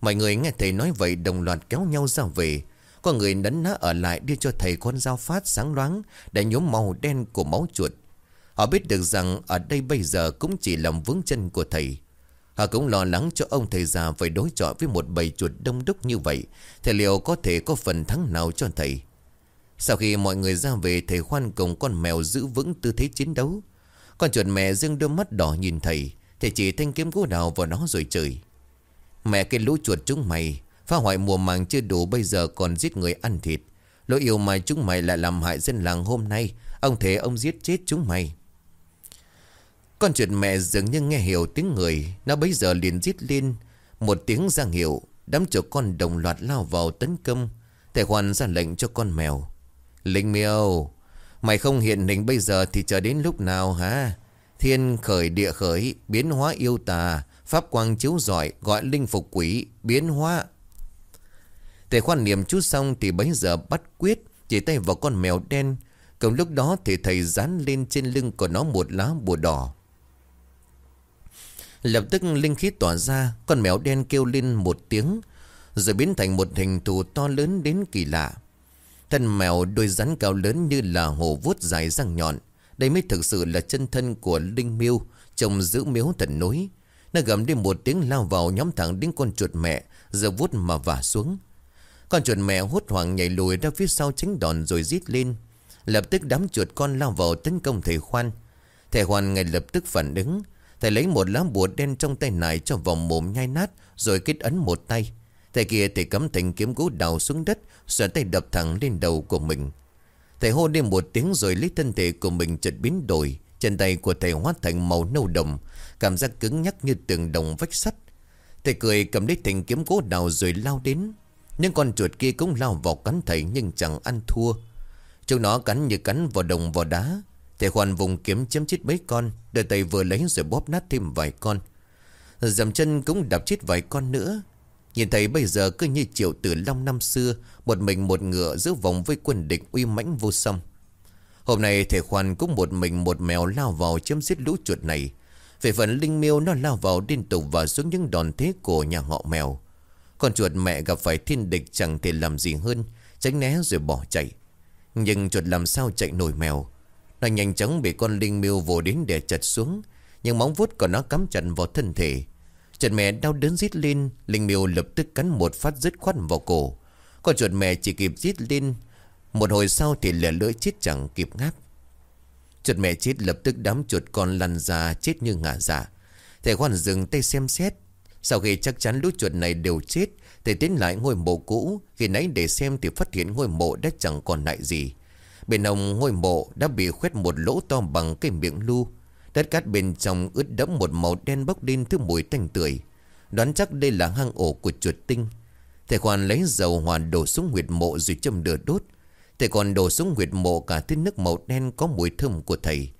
Mọi người nghe thầy nói vậy, đồng loạt kéo nhau ra về có người nấn ná ở lại đưa cho thầy con dao phát sáng loáng Để nhóm màu đen của máu chuột. Họ biết được rằng ở đây bây giờ cũng chỉ làm vướng chân của thầy. Họ cũng lo lắng cho ông thầy già phải đối chọi với một bầy chuột đông đúc như vậy, Thì liệu có thể có phần thắng nào cho thầy? Sau khi mọi người ra về, thầy khoan cùng con mèo giữ vững tư thế chiến đấu. Con chuột mẹ dương đôi mắt đỏ nhìn thầy Thầy chỉ thanh kiếm gỗ đào vào nó rồi chửi Mẹ cái lũ chuột chúng mày Phá hoại mùa màng chưa đủ, bây giờ còn giết người ăn thịt. Lỗi yêu mà chúng mày lại làm hại dân làng hôm nay. Ông thế ông giết chết chúng mày. Con chuột mẹ dường như nghe hiểu tiếng người. Nó bây giờ liền giết lên Một tiếng giang hiệu. Đám chuột con đồng loạt lao vào tấn công Thầy Hoàn ra lệnh cho con mèo. Linh miêu, Mày không hiện hình bây giờ thì chờ đến lúc nào hả? Thiên khởi địa khởi, Biến hóa yêu tà, Pháp quang chiếu giỏi Gọi linh phục quỷ, Biến hóa Thầy khoan niệm chút xong thì bấy giờ bắt quyết, Chỉ tay vào con mèo đen. Cùng lúc đó thì thầy dán lên trên lưng của nó một lá bùa đỏ. Lập tức linh khí tỏa ra, Con mèo đen kêu lên một tiếng, Rồi biến thành một hình thù to lớn đến kỳ lạ. Thân mèo đôi rắn cao lớn như là hồ vuốt dài răng nhọn. Đây mới thực sự là chân thân của Linh Miêu Trông giữ miếu thần núi. Nó gầm đi một tiếng lao vào nhóm thẳng đến con chuột mẹ, Giờ vuốt mà vả xuống con chuột mẹ hốt hoảng nhảy lùi ra phía sau tránh đòn rồi rít lên. Lập tức đám chuột con lao vào tấn công thầy khoan. Thầy khoan ngay lập tức phản ứng. Thầy lấy một lá bùa đen trong tay nải cho vào mồm nhai nát, rồi kết ấn một tay. Thầy kia thì cắm thành kiếm gỗ đào xuống đất rồi tay đập thẳng lên đầu của mình. Thầy hô lên một tiếng rồi lấy thân thể của mình chợt biến đổi. Chân tay của thầy hóa thành màu nâu đồng. Cảm giác cứng nhắc như tường đồng vách sắt. Thầy cười cầm lấy thành kiếm gỗ đào rồi lao đến. Nhưng con chuột kia cũng lao vào cắn thầy nhưng chẳng ăn thua. Chúng nó cắn như cắn vào đồng vào đá. Thầy khoan vùng kiếm chém chết mấy con Đợi tay vừa lấy rồi bóp nát thêm vài con. Dầm chân cũng đạp chết vài con nữa. Nhìn thấy bây giờ cứ như triệu tử long năm xưa, Một mình một ngựa giữ vòng với quân địch uy mãnh vô song. Hôm nay thầy khoan cũng một mình một mèo lao vào chém giết lũ chuột này. Về phần linh miêu nó lao vào liên tục và xuống những đòn thế của nhà họ mèo con chuột mẹ gặp phải thiên địch chẳng thể làm gì hơn, Tránh né rồi bỏ chạy. Nhưng chuột làm sao chạy nổi mèo? Nó nhanh chóng bị con linh miêu vồ đến để chặt xuống, Nhưng móng vuốt của nó cắm chặt vào thân thể. Chuột mẹ đau đớn rít lên, Linh miêu lập tức cắn một phát dứt khoát vào cổ. Con chuột mẹ chỉ kịp rít lên, Một hồi sau thì lẻ lưỡi chết chẳng kịp ngáp. Chuột mẹ chết lập tức đám chuột con lăn ra chết như ngả dạ. Thầy khoan dừng tay xem xét sau khi chắc chắn lũ chuột này đều chết Thì tiến lại ngôi mộ cũ, Khi nãy để xem thì phát hiện ngôi mộ đã chẳng còn lại gì. Bên ông ngôi mộ đã bị khoét một lỗ to bằng cái miệng lu. Đất cát bên trong ướt đẫm một màu đen bốc lên thứ mùi tanh tưởi. Đoán chắc đây là hang ổ của chuột tinh. Thầy còn lấy dầu hoàn đổ xuống huyệt mộ rồi châm lửa đốt. Thầy còn đổ xuống huyệt mộ cả thứ nước màu đen có mùi thơm của thầy.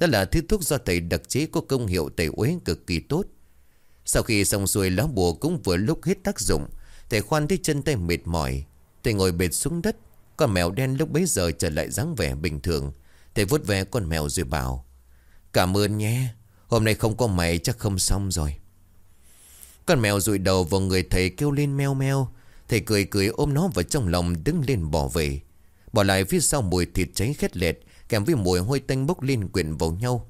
Đó là thứ thuốc do thầy đặc chế có công hiệu tẩy uế cực kỳ tốt sau khi xong xuôi, lá bùa cũng vừa lúc hết tác dụng. Thầy khoan thấy chân tay mệt mỏi. Thầy ngồi bệt xuống đất. Con mèo đen lúc bấy giờ trở lại dáng vẻ bình thường. Thầy vuốt ve con mèo rồi bảo, Cảm ơn nhé. Hôm nay không có mày, chắc không xong rồi. Con mèo rụi đầu vào người thầy kêu lên meo meo. Thầy cười cười ôm nó vào trong lòng đứng lên bỏ về. Bỏ lại phía sau mùi thịt cháy khét lẹt, Kèm với mùi hôi tanh bốc lên quyện vào nhau.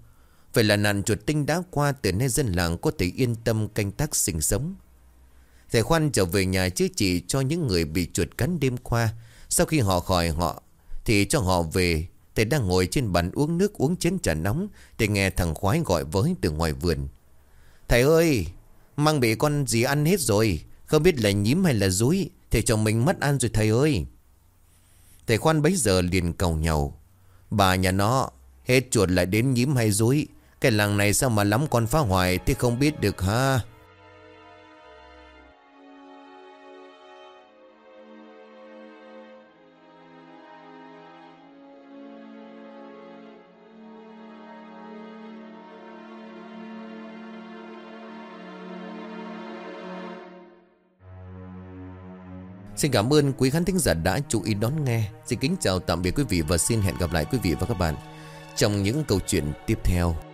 Vậy là nạn chuột tinh đã qua Từ nay dân làng có thể yên tâm canh tác sinh sống. Thầy khoan trở về nhà chữa trị cho những người bị chuột cắn đêm qua. Sau khi họ khỏi họ, Thì cho họ về. Thầy đang ngồi trên bàn uống nước uống chén trà nóng Thì nghe thằng khoái gọi với từ ngoài vườn. Thầy ơi, Mang bị con gì ăn hết rồi? Không biết là nhím hay là rúi, Thầy chồng mình mất ăn rồi thầy ơi. Thầy khoan bấy giờ liền cầu nhau. Bà nhà nó, Hết chuột lại đến nhím hay rúi cái làng này sao mà lắm con phá hoại Thì không biết được ha Xin cảm ơn quý khán thính giả đã chú ý đón nghe. Xin kính chào tạm biệt quý vị và xin hẹn gặp lại quý vị và các bạn trong những câu chuyện tiếp theo.